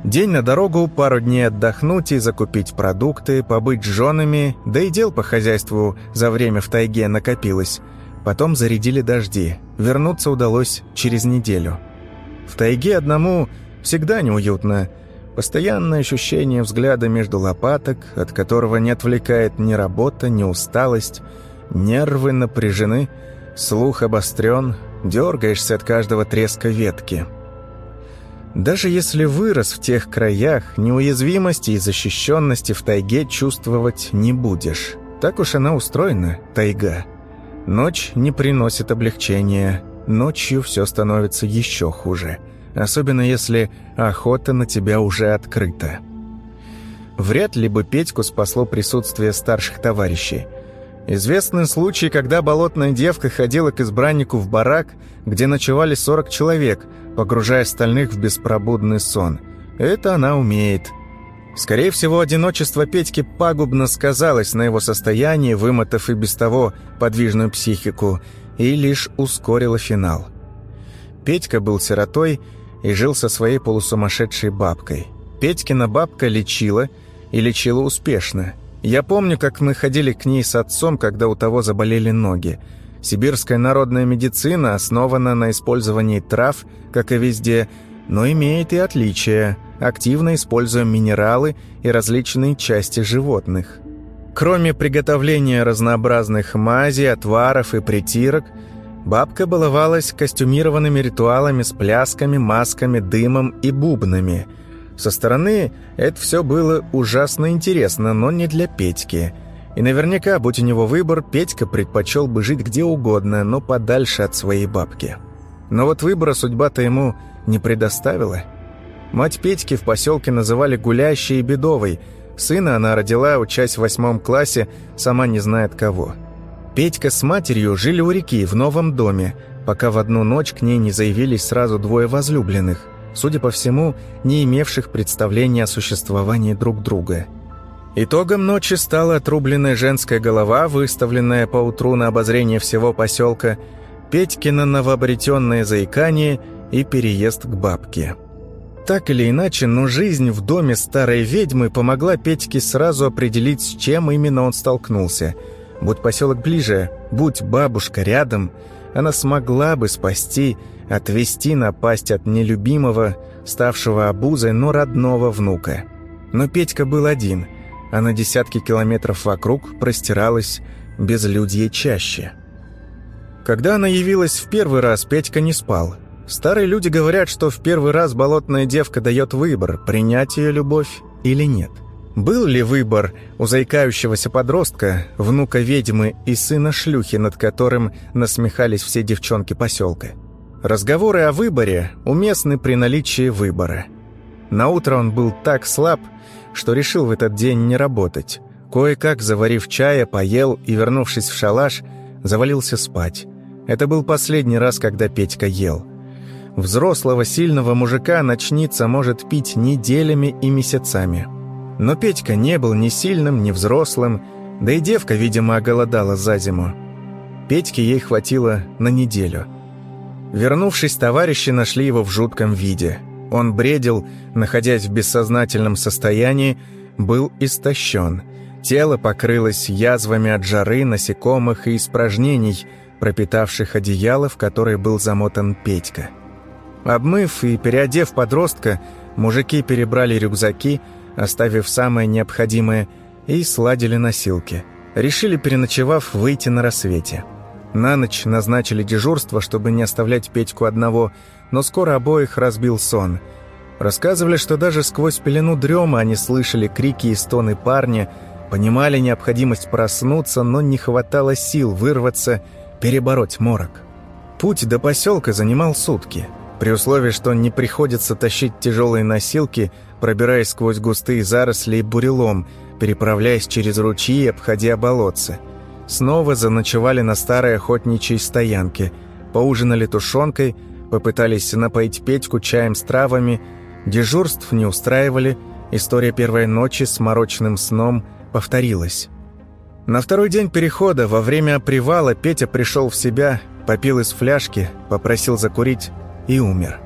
День на дорогу, пару дней отдохнуть и закупить продукты, побыть с женами, да и дел по хозяйству за время в тайге накопилось. Потом зарядили дожди, вернуться удалось через неделю. В тайге одному всегда неуютно. Постоянное ощущение взгляда между лопаток, от которого не отвлекает ни работа, ни усталость – Нервы напряжены, слух обострен, дергаешься от каждого треска ветки. Даже если вырос в тех краях, неуязвимости и защищенности в тайге чувствовать не будешь. Так уж она устроена, тайга. Ночь не приносит облегчения, ночью все становится еще хуже. Особенно если охота на тебя уже открыта. Вряд ли бы Петьку спасло присутствие старших товарищей. Известный случай, когда болотная девка ходила к избраннику в барак, где ночевали 40 человек, погружая остальных в беспробудный сон. Это она умеет. Скорее всего, одиночество Петьки пагубно сказалось на его состоянии, вымотав и без того подвижную психику, и лишь ускорило финал. Петька был сиротой и жил со своей полусумасшедшей бабкой. Петькина бабка лечила, и лечила успешно – я помню, как мы ходили к ней с отцом, когда у того заболели ноги. Сибирская народная медицина основана на использовании трав, как и везде, но имеет и отличия. Активно используем минералы и различные части животных. Кроме приготовления разнообразных мазей, отваров и притирок, бабка баловалась костюмированными ритуалами с плясками, масками, дымом и бубнами – со стороны это все было ужасно интересно, но не для Петьки. И наверняка, будь у него выбор, Петька предпочел бы жить где угодно, но подальше от своей бабки. Но вот выбора судьба-то ему не предоставила. Мать Петьки в поселке называли гулящей и бедовой. Сына она родила, учась в восьмом классе, сама не знает кого. Петька с матерью жили у реки в новом доме, пока в одну ночь к ней не заявились сразу двое возлюбленных – судя по всему, не имевших представления о существовании друг друга. Итогом ночи стала отрубленная женская голова, выставленная поутру на обозрение всего поселка, Петькино новообретенное заикание и переезд к бабке. Так или иначе, но жизнь в доме старой ведьмы помогла Петьке сразу определить, с чем именно он столкнулся. Будь поселок ближе, будь бабушка рядом, она смогла бы спасти отвести напасть от нелюбимого, ставшего обузой, но родного внука. Но Петька был один, а на десятки километров вокруг простиралась безлюдье чаще. Когда она явилась в первый раз, Петька не спал. Старые люди говорят, что в первый раз болотная девка дает выбор, принять ее любовь или нет. Был ли выбор у заикающегося подростка, внука ведьмы и сына шлюхи, над которым насмехались все девчонки поселка? Разговоры о выборе уместны при наличии выбора. На утро он был так слаб, что решил в этот день не работать. Кое-как, заварив чая, поел и, вернувшись в шалаш, завалился спать. Это был последний раз, когда Петька ел. Взрослого сильного мужика ночница может пить неделями и месяцами. Но Петька не был ни сильным, ни взрослым, да и девка, видимо, оголодала за зиму. Петьке ей хватило на неделю – Вернувшись, товарищи нашли его в жутком виде. Он бредил, находясь в бессознательном состоянии, был истощен. Тело покрылось язвами от жары, насекомых и испражнений, пропитавших одеяло, в которое был замотан Петька. Обмыв и переодев подростка, мужики перебрали рюкзаки, оставив самое необходимое, и сладили носилки. Решили, переночевав, выйти на рассвете. На ночь назначили дежурство, чтобы не оставлять Петьку одного, но скоро обоих разбил сон. Рассказывали, что даже сквозь пелену дрема они слышали крики и стоны парня, понимали необходимость проснуться, но не хватало сил вырваться, перебороть морок. Путь до поселка занимал сутки – при условии, что не приходится тащить тяжелые носилки, пробираясь сквозь густые заросли и бурелом, переправляясь через ручьи и обходя болотца. Снова заночевали на старой охотничьей стоянке, поужинали тушенкой, попытались напоить Петьку чаем с травами, дежурств не устраивали, история первой ночи с морочным сном повторилась. На второй день перехода, во время привала, Петя пришел в себя, попил из фляжки, попросил закурить, и умер.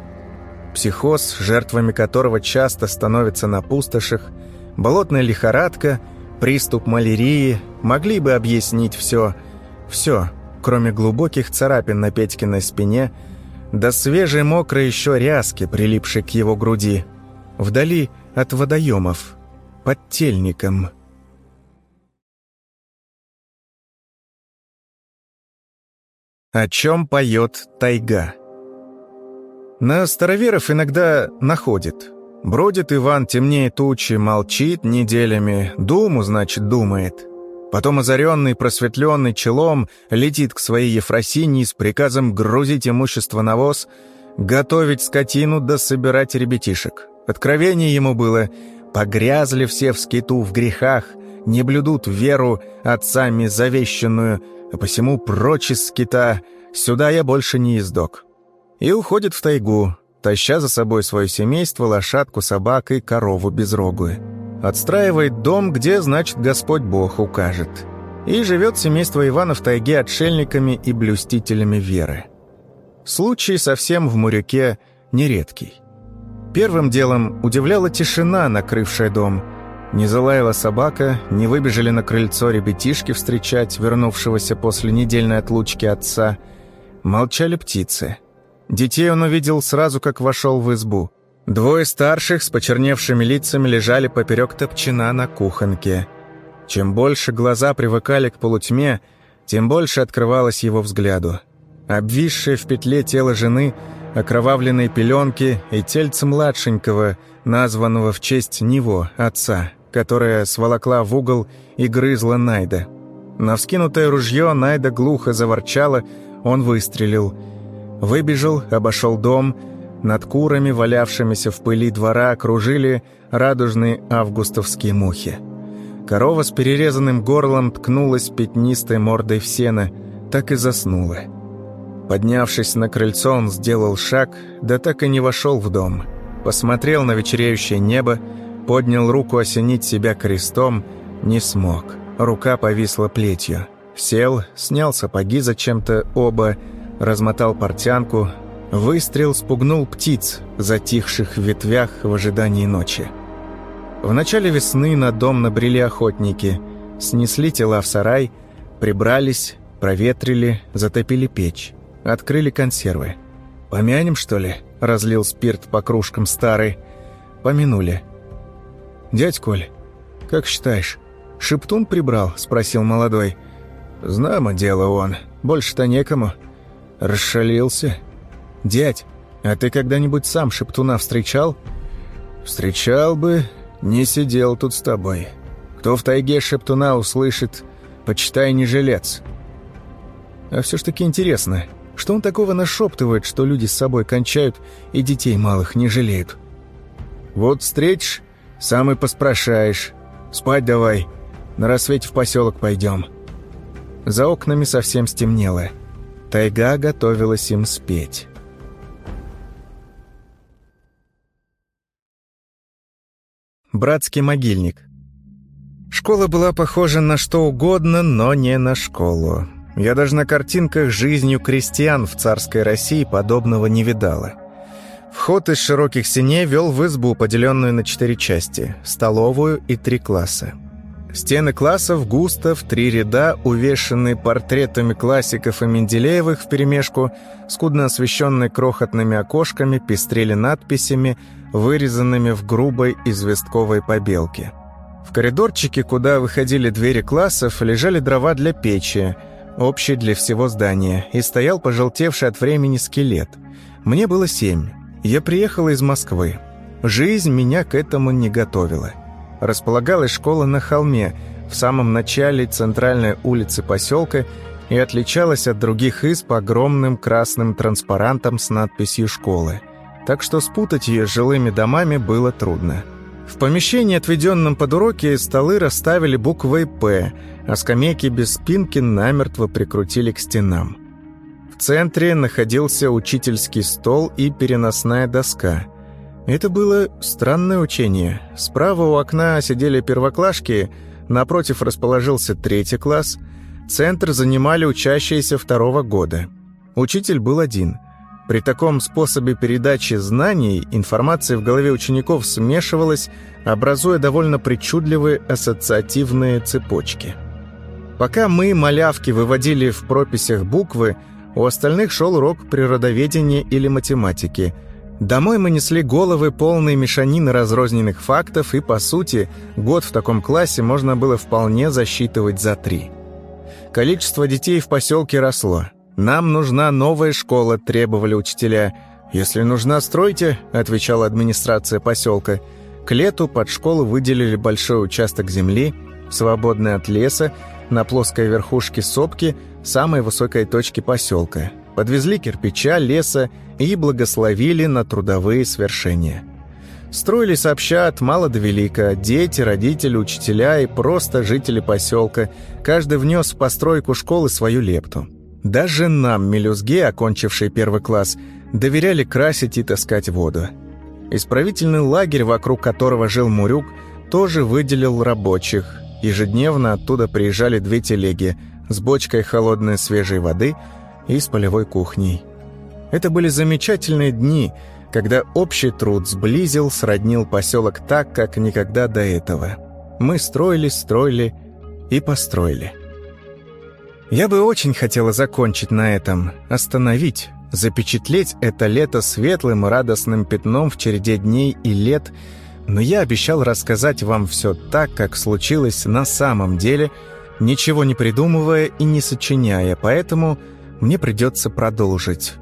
Психоз, жертвами которого часто становятся на пустошах, болотная лихорадка, приступ малярии могли бы объяснить все, все, кроме глубоких царапин на Петькиной спине, да свежей мокрой еще ряски, прилипшей к его груди, вдали от водоемов, под тельником. О чем поет тайга? На староверов иногда находит. Бродит Иван темнее тучи, молчит неделями, думу, значит, думает. Потом озаренный, просветленный челом летит к своей Ефросинии с приказом грузить имущество на воз, готовить скотину да собирать ребятишек. Откровение ему было «Погрязли все в скиту в грехах, не блюдут веру отцами завещанную, а посему прочь из скита, сюда я больше не издок» и уходит в тайгу, таща за собой свое семейство, лошадку, собак и корову безрогую. Отстраивает дом, где, значит, Господь Бог укажет. И живет семейство Ивана в тайге отшельниками и блюстителями веры. Случай совсем в Мурюке нередкий. Первым делом удивляла тишина, накрывшая дом. Не залаяла собака, не выбежали на крыльцо ребятишки встречать вернувшегося после недельной отлучки отца. Молчали птицы. Детей он увидел сразу, как вошел в избу. Двое старших с почерневшими лицами лежали поперек топчина на кухонке. Чем больше глаза привыкали к полутьме, тем больше открывалось его взгляду. Обвисшее в петле тело жены, окровавленные пеленки и тельце младшенького, названного в честь него, отца, которая сволокла в угол и грызла Найда. На вскинутое ружье Найда глухо заворчала, он выстрелил – Выбежал, обошел дом. Над курами, валявшимися в пыли двора, кружили радужные августовские мухи. Корова с перерезанным горлом ткнулась пятнистой мордой в сено, так и заснула. Поднявшись на крыльцо, он сделал шаг, да так и не вошел в дом. Посмотрел на вечереющее небо, поднял руку осенить себя крестом, не смог. Рука повисла плетью. Сел, снял сапоги зачем-то оба, размотал портянку, выстрел спугнул птиц, затихших в ветвях в ожидании ночи. В начале весны на дом набрели охотники, снесли тела в сарай, прибрались, проветрили, затопили печь, открыли консервы. «Помянем, что ли?» – разлил спирт по кружкам старый. Помянули. «Дядь Коль, как считаешь, Шептун прибрал?» – спросил молодой. «Знамо дело он, больше-то некому». Расшалился? Дядь, а ты когда-нибудь сам Шептуна встречал? Встречал бы, не сидел тут с тобой. Кто в тайге Шептуна услышит, почитай не жилец. А все ж таки интересно, что он такого нашептывает, что люди с собой кончают и детей малых не жалеют? Вот встретишь, сам и поспрашаешь. Спать давай, на рассвете в поселок пойдем. За окнами совсем стемнело. Тайга готовилась им спеть. Братский могильник. Школа была похожа на что угодно, но не на школу. Я даже на картинках жизнью крестьян в царской России подобного не видала. Вход из широких синей вел в избу, поделенную на четыре части, столовую и три класса. Стены классов густо в три ряда, увешанные портретами классиков и Менделеевых вперемешку, скудно освещенные крохотными окошками, пестрели надписями, вырезанными в грубой известковой побелке. В коридорчике, куда выходили двери классов, лежали дрова для печи, общий для всего здания, и стоял пожелтевший от времени скелет. Мне было семь. Я приехала из Москвы. Жизнь меня к этому не готовила располагалась школа на холме, в самом начале центральной улицы поселка и отличалась от других изб огромным красным транспарантом с надписью «Школы». Так что спутать ее с жилыми домами было трудно. В помещении, отведенном под уроки, столы расставили буквой «П», а скамейки без спинки намертво прикрутили к стенам. В центре находился учительский стол и переносная доска – это было странное учение. Справа у окна сидели первоклашки, напротив расположился третий класс. Центр занимали учащиеся второго года. Учитель был один. При таком способе передачи знаний информация в голове учеников смешивалась, образуя довольно причудливые ассоциативные цепочки. Пока мы, малявки, выводили в прописях буквы, у остальных шел урок природоведения или математики – Домой мы несли головы, полные мешанины разрозненных фактов, и, по сути, год в таком классе можно было вполне засчитывать за три. Количество детей в поселке росло. «Нам нужна новая школа», – требовали учителя. «Если нужна, стройте», – отвечала администрация поселка. К лету под школу выделили большой участок земли, свободный от леса, на плоской верхушке сопки, самой высокой точки поселка. Подвезли кирпича, леса и благословили на трудовые свершения. Строили сообща от мала до велика, дети, родители, учителя и просто жители поселка. Каждый внес в постройку школы свою лепту. Даже нам, мелюзге, окончившие первый класс, доверяли красить и таскать воду. Исправительный лагерь, вокруг которого жил Мурюк, тоже выделил рабочих. Ежедневно оттуда приезжали две телеги с бочкой холодной свежей воды – и с полевой кухней. Это были замечательные дни, когда общий труд сблизил, сроднил поселок так, как никогда до этого. Мы строили, строили и построили. Я бы очень хотела закончить на этом, остановить, запечатлеть это лето светлым радостным пятном в череде дней и лет, но я обещал рассказать вам все так, как случилось на самом деле, ничего не придумывая и не сочиняя, поэтому мне придется продолжить.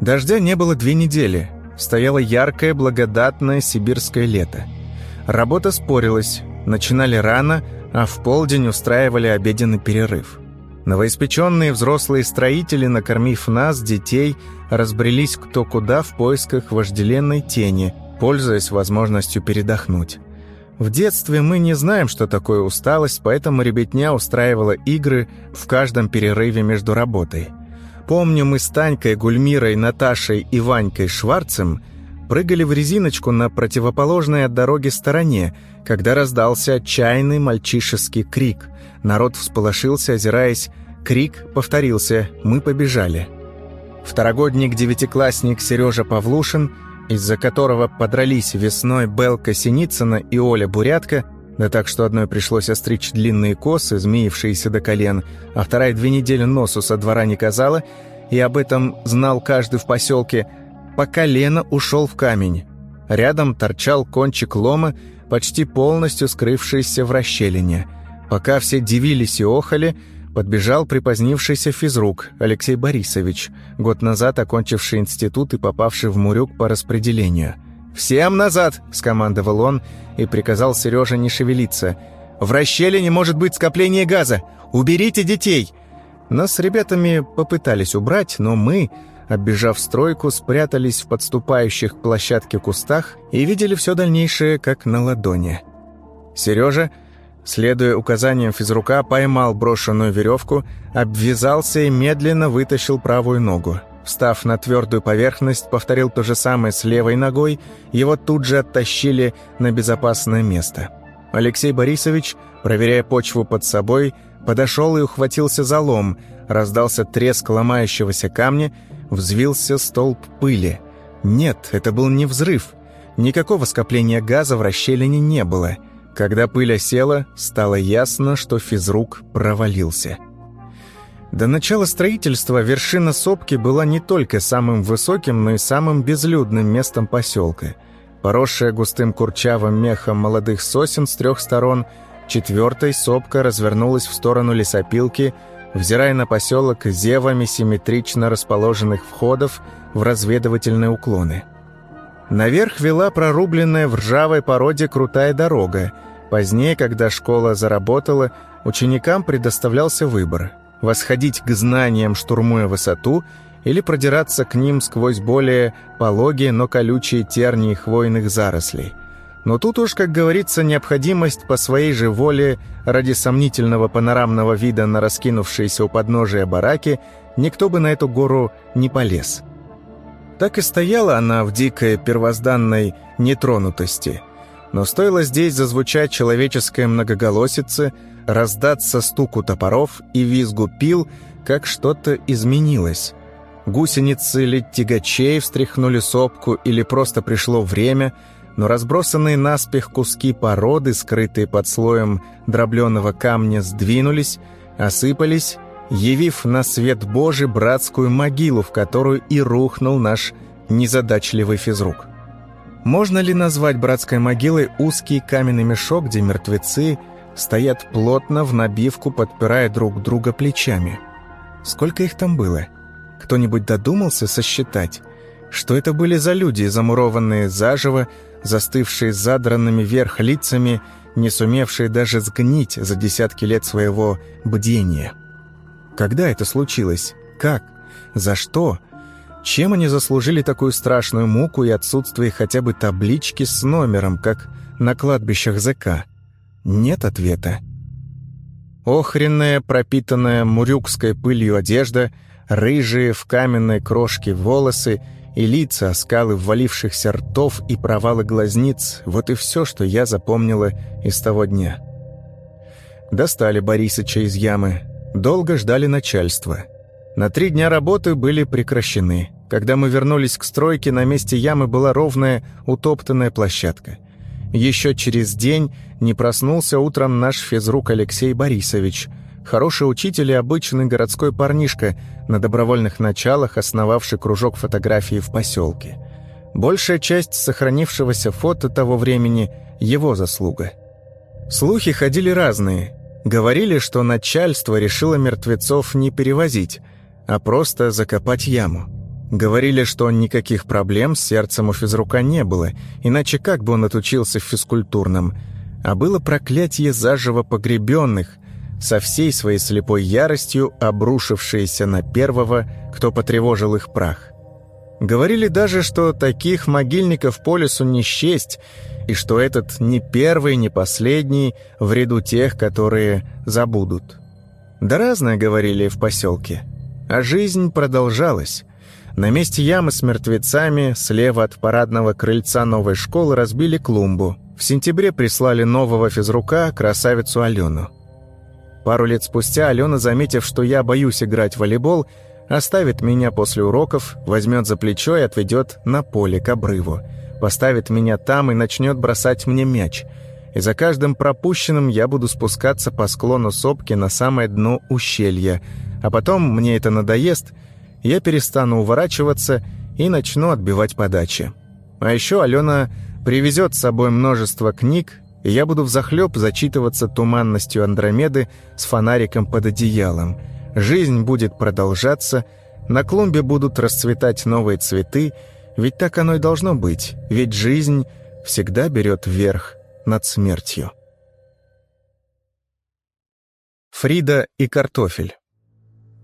Дождя не было две недели. Стояло яркое, благодатное сибирское лето. Работа спорилась. Начинали рано, а в полдень устраивали обеденный перерыв. Новоиспеченные взрослые строители, накормив нас, детей, разбрелись кто куда в поисках вожделенной тени, пользуясь возможностью передохнуть. В детстве мы не знаем, что такое усталость, поэтому ребятня устраивала игры в каждом перерыве между работой. Помню, мы с Танькой, Гульмирой, Наташей и Ванькой Шварцем прыгали в резиночку на противоположной от дороги стороне, когда раздался отчаянный мальчишеский крик. Народ всполошился, озираясь. Крик повторился «Мы побежали». Второгодник-девятиклассник Сережа Павлушин – из-за которого подрались весной Белка Синицына и Оля Бурятка, да так, что одной пришлось остричь длинные косы, змеившиеся до колен, а вторая две недели носу со двора не казала, и об этом знал каждый в поселке, по колено ушел в камень. Рядом торчал кончик лома, почти полностью скрывшийся в расщелине. Пока все дивились и охали, Подбежал припозднившийся физрук Алексей Борисович, год назад окончивший институт и попавший в Мурюк по распределению. «Всем назад!» – скомандовал он и приказал Сереже не шевелиться. «В расщелине может быть скопление газа! Уберите детей!» Нас с ребятами попытались убрать, но мы, оббежав стройку, спрятались в подступающих к площадке кустах и видели все дальнейшее как на ладони. Сережа – Следуя указаниям физрука, поймал брошенную веревку, обвязался и медленно вытащил правую ногу. Встав на твердую поверхность, повторил то же самое с левой ногой, его тут же оттащили на безопасное место. Алексей Борисович, проверяя почву под собой, подошел и ухватился за лом, раздался треск ломающегося камня, взвился столб пыли. Нет, это был не взрыв. Никакого скопления газа в расщелине не было – Когда пыль осела, стало ясно, что физрук провалился. До начала строительства вершина сопки была не только самым высоким, но и самым безлюдным местом поселка. Поросшая густым курчавым мехом молодых сосен с трех сторон, четвертой сопка развернулась в сторону лесопилки, взирая на поселок зевами симметрично расположенных входов в разведывательные уклоны. Наверх вела прорубленная в ржавой породе крутая дорога. Позднее, когда школа заработала, ученикам предоставлялся выбор – восходить к знаниям, штурмуя высоту, или продираться к ним сквозь более пологие, но колючие тернии хвойных зарослей. Но тут уж, как говорится, необходимость по своей же воле ради сомнительного панорамного вида на раскинувшиеся у подножия бараки, никто бы на эту гору не полез. Так и стояла она в дикой первозданной нетронутости. Но стоило здесь зазвучать человеческое многоголосице, раздаться стуку топоров и визгу пил, как что-то изменилось. Гусеницы или тягачей встряхнули сопку или просто пришло время, но разбросанные наспех куски породы, скрытые под слоем дробленого камня, сдвинулись, осыпались явив на свет Божий братскую могилу, в которую и рухнул наш незадачливый физрук. Можно ли назвать братской могилой узкий каменный мешок, где мертвецы стоят плотно в набивку, подпирая друг друга плечами? Сколько их там было? Кто-нибудь додумался сосчитать? Что это были за люди, замурованные заживо, застывшие задранными вверх лицами, не сумевшие даже сгнить за десятки лет своего бдения?» Когда это случилось? Как? За что? Чем они заслужили такую страшную муку и отсутствие хотя бы таблички с номером, как на кладбищах ЗК? Нет ответа. Охренная, пропитанная мурюкской пылью одежда, рыжие в каменной крошке волосы и лица, скалы ввалившихся ртов и провалы глазниц — вот и все, что я запомнила из того дня. Достали Борисыча из ямы, Долго ждали начальства. На три дня работы были прекращены. Когда мы вернулись к стройке, на месте ямы была ровная, утоптанная площадка. Еще через день не проснулся утром наш физрук Алексей Борисович, хороший учитель и обычный городской парнишка, на добровольных началах основавший кружок фотографии в поселке. Большая часть сохранившегося фото того времени – его заслуга. Слухи ходили разные – Говорили, что начальство решило мертвецов не перевозить, а просто закопать яму. Говорили, что никаких проблем с сердцем у физрука не было, иначе как бы он отучился в физкультурном. А было проклятие заживо погребенных, со всей своей слепой яростью обрушившееся на первого, кто потревожил их прах. Говорили даже, что таких могильников по лесу не счесть, и что этот не первый, не последний в ряду тех, которые забудут. Да разное говорили в поселке. А жизнь продолжалась. На месте ямы с мертвецами слева от парадного крыльца новой школы разбили клумбу. В сентябре прислали нового физрука, красавицу Алену. Пару лет спустя Алена, заметив, что я боюсь играть в волейбол, оставит меня после уроков, возьмет за плечо и отведет на поле к обрыву поставит меня там и начнет бросать мне мяч. И за каждым пропущенным я буду спускаться по склону сопки на самое дно ущелья. А потом мне это надоест, я перестану уворачиваться и начну отбивать подачи. А еще Алена привезет с собой множество книг, и я буду взахлеб зачитываться туманностью Андромеды с фонариком под одеялом. Жизнь будет продолжаться, на клумбе будут расцветать новые цветы, ведь так оно и должно быть, ведь жизнь всегда берет верх над смертью. Фрида и картофель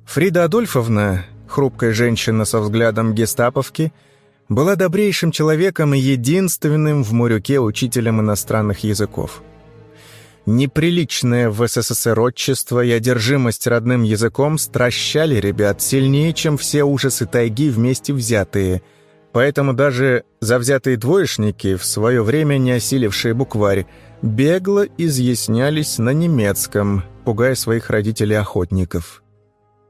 Фрида Адольфовна, хрупкая женщина со взглядом гестаповки, была добрейшим человеком и единственным в Мурюке учителем иностранных языков. Неприличное в СССР отчество и одержимость родным языком стращали ребят сильнее, чем все ужасы тайги вместе взятые – Поэтому даже завзятые двоечники, в свое время не осилившие букварь, бегло изъяснялись на немецком, пугая своих родителей-охотников.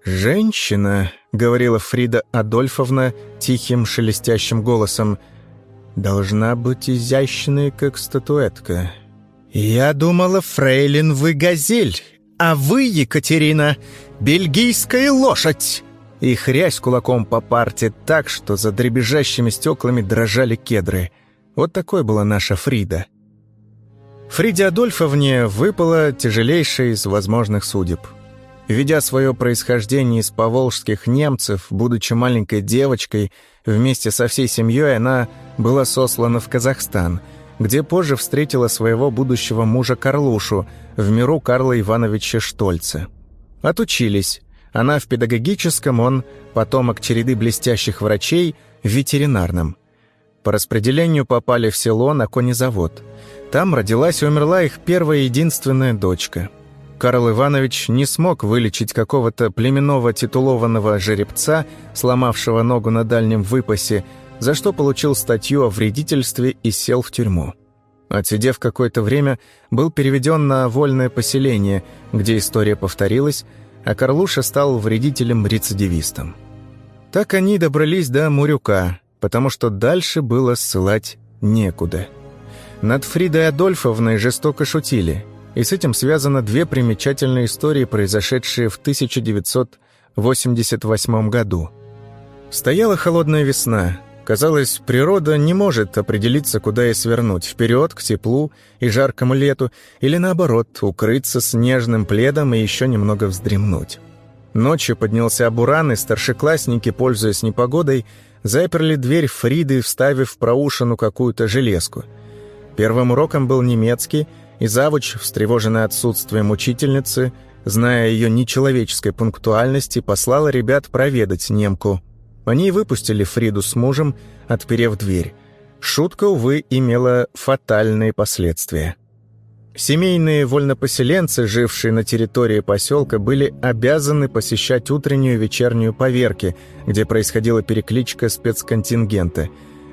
«Женщина», — говорила Фрида Адольфовна тихим шелестящим голосом, «должна быть изящной, как статуэтка. «Я думала, фрейлин, вы газель, а вы, Екатерина, бельгийская лошадь!» И хрясь кулаком по парте так, что за дребезжащими стеклами дрожали кедры. Вот такой была наша Фрида. Фриде Адольфовне выпало тяжелейшее из возможных судеб. Ведя свое происхождение из поволжских немцев, будучи маленькой девочкой, вместе со всей семьей она была сослана в Казахстан – где позже встретила своего будущего мужа Карлушу в миру Карла Ивановича Штольца. Отучились. Она в педагогическом, он потомок череды блестящих врачей в ветеринарном. По распределению попали в село на конезавод. Там родилась и умерла их первая единственная дочка. Карл Иванович не смог вылечить какого-то племенного титулованного жеребца, сломавшего ногу на дальнем выпасе, за что получил статью о вредительстве и сел в тюрьму. Отсидев какое-то время, был переведен на вольное поселение, где история повторилась, а Карлуша стал вредителем-рецидивистом. Так они добрались до Мурюка, потому что дальше было ссылать некуда. Над Фридой Адольфовной жестоко шутили, и с этим связаны две примечательные истории, произошедшие в 1988 году. Стояла холодная весна – Казалось, природа не может определиться, куда и свернуть, вперед, к теплу и жаркому лету, или наоборот, укрыться снежным пледом и еще немного вздремнуть. Ночью поднялся буран, и старшеклассники, пользуясь непогодой, заперли дверь Фриды, вставив в проушину какую-то железку. Первым уроком был немецкий, и завуч, встревоженный отсутствием учительницы, зная ее нечеловеческой пунктуальности, послала ребят проведать немку – они выпустили Фриду с мужем, отперев дверь. Шутка, увы, имела фатальные последствия. Семейные вольнопоселенцы, жившие на территории поселка, были обязаны посещать утреннюю и вечернюю поверки, где происходила перекличка спецконтингента.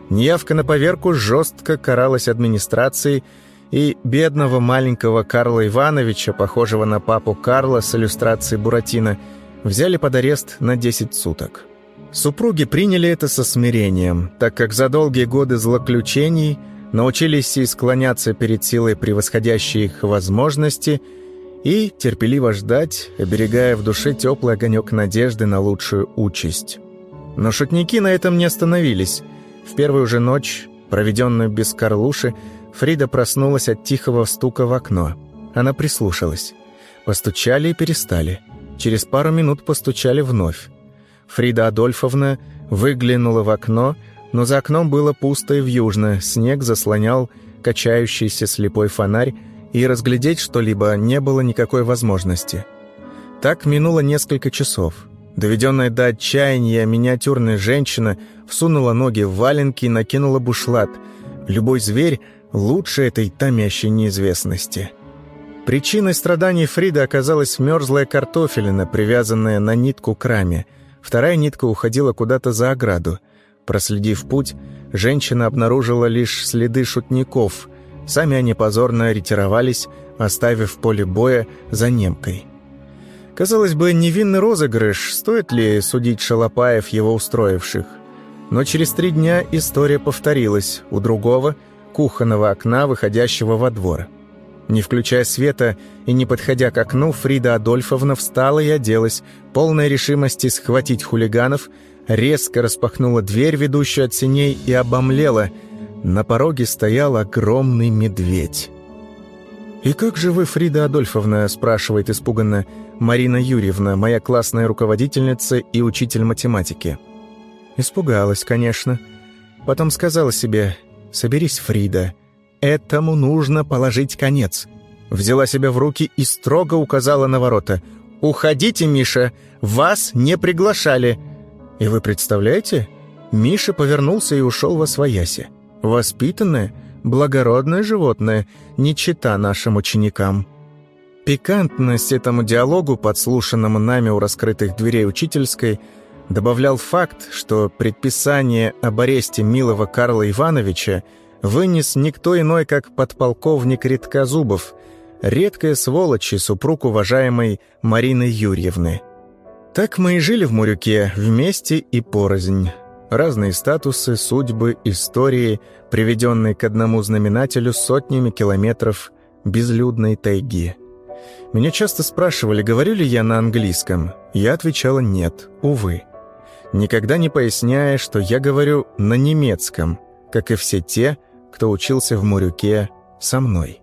Неявка на поверку жестко каралась администрацией, и бедного маленького Карла Ивановича, похожего на папу Карла с иллюстрацией Буратино, взяли под арест на 10 суток. Супруги приняли это со смирением, так как за долгие годы злоключений научились и склоняться перед силой превосходящей их возможности и терпеливо ждать, оберегая в душе теплый огонек надежды на лучшую участь. Но шутники на этом не остановились. В первую же ночь, проведенную без Карлуши, Фрида проснулась от тихого стука в окно. Она прислушалась. Постучали и перестали. Через пару минут постучали вновь. Фрида Адольфовна выглянула в окно, но за окном было пусто и вьюжно, снег заслонял качающийся слепой фонарь, и разглядеть что-либо не было никакой возможности. Так минуло несколько часов. Доведенная до отчаяния миниатюрная женщина всунула ноги в валенки и накинула бушлат. Любой зверь лучше этой томящей неизвестности. Причиной страданий Фриды оказалась мерзлая картофелина, привязанная на нитку к раме – Вторая нитка уходила куда-то за ограду. Проследив путь, женщина обнаружила лишь следы шутников. Сами они позорно ретировались, оставив поле боя за немкой. Казалось бы, невинный розыгрыш, стоит ли судить Шалопаев, его устроивших? Но через три дня история повторилась у другого, кухонного окна, выходящего во двор. Не включая света и не подходя к окну, Фрида Адольфовна встала и оделась, полной решимости схватить хулиганов, резко распахнула дверь, ведущую от синей, и обомлела. На пороге стоял огромный медведь. «И как же вы, Фрида Адольфовна?» – спрашивает испуганно Марина Юрьевна, моя классная руководительница и учитель математики. Испугалась, конечно. Потом сказала себе «Соберись, Фрида, Этому нужно положить конец. Взяла себя в руки и строго указала на ворота. «Уходите, Миша! Вас не приглашали!» И вы представляете? Миша повернулся и ушел во свояси. Воспитанное, благородное животное, не чита нашим ученикам. Пикантность этому диалогу, подслушанному нами у раскрытых дверей учительской, добавлял факт, что предписание об аресте милого Карла Ивановича – вынес никто иной, как подполковник Редкозубов, редкая сволочь и супруг уважаемой Марины Юрьевны. Так мы и жили в Мурюке, вместе и порознь. Разные статусы, судьбы, истории, приведенные к одному знаменателю сотнями километров безлюдной тайги. Меня часто спрашивали, говорю ли я на английском. Я отвечала «нет», увы. Никогда не поясняя, что я говорю на немецком, как и все те, кто учился в Мурюке со мной.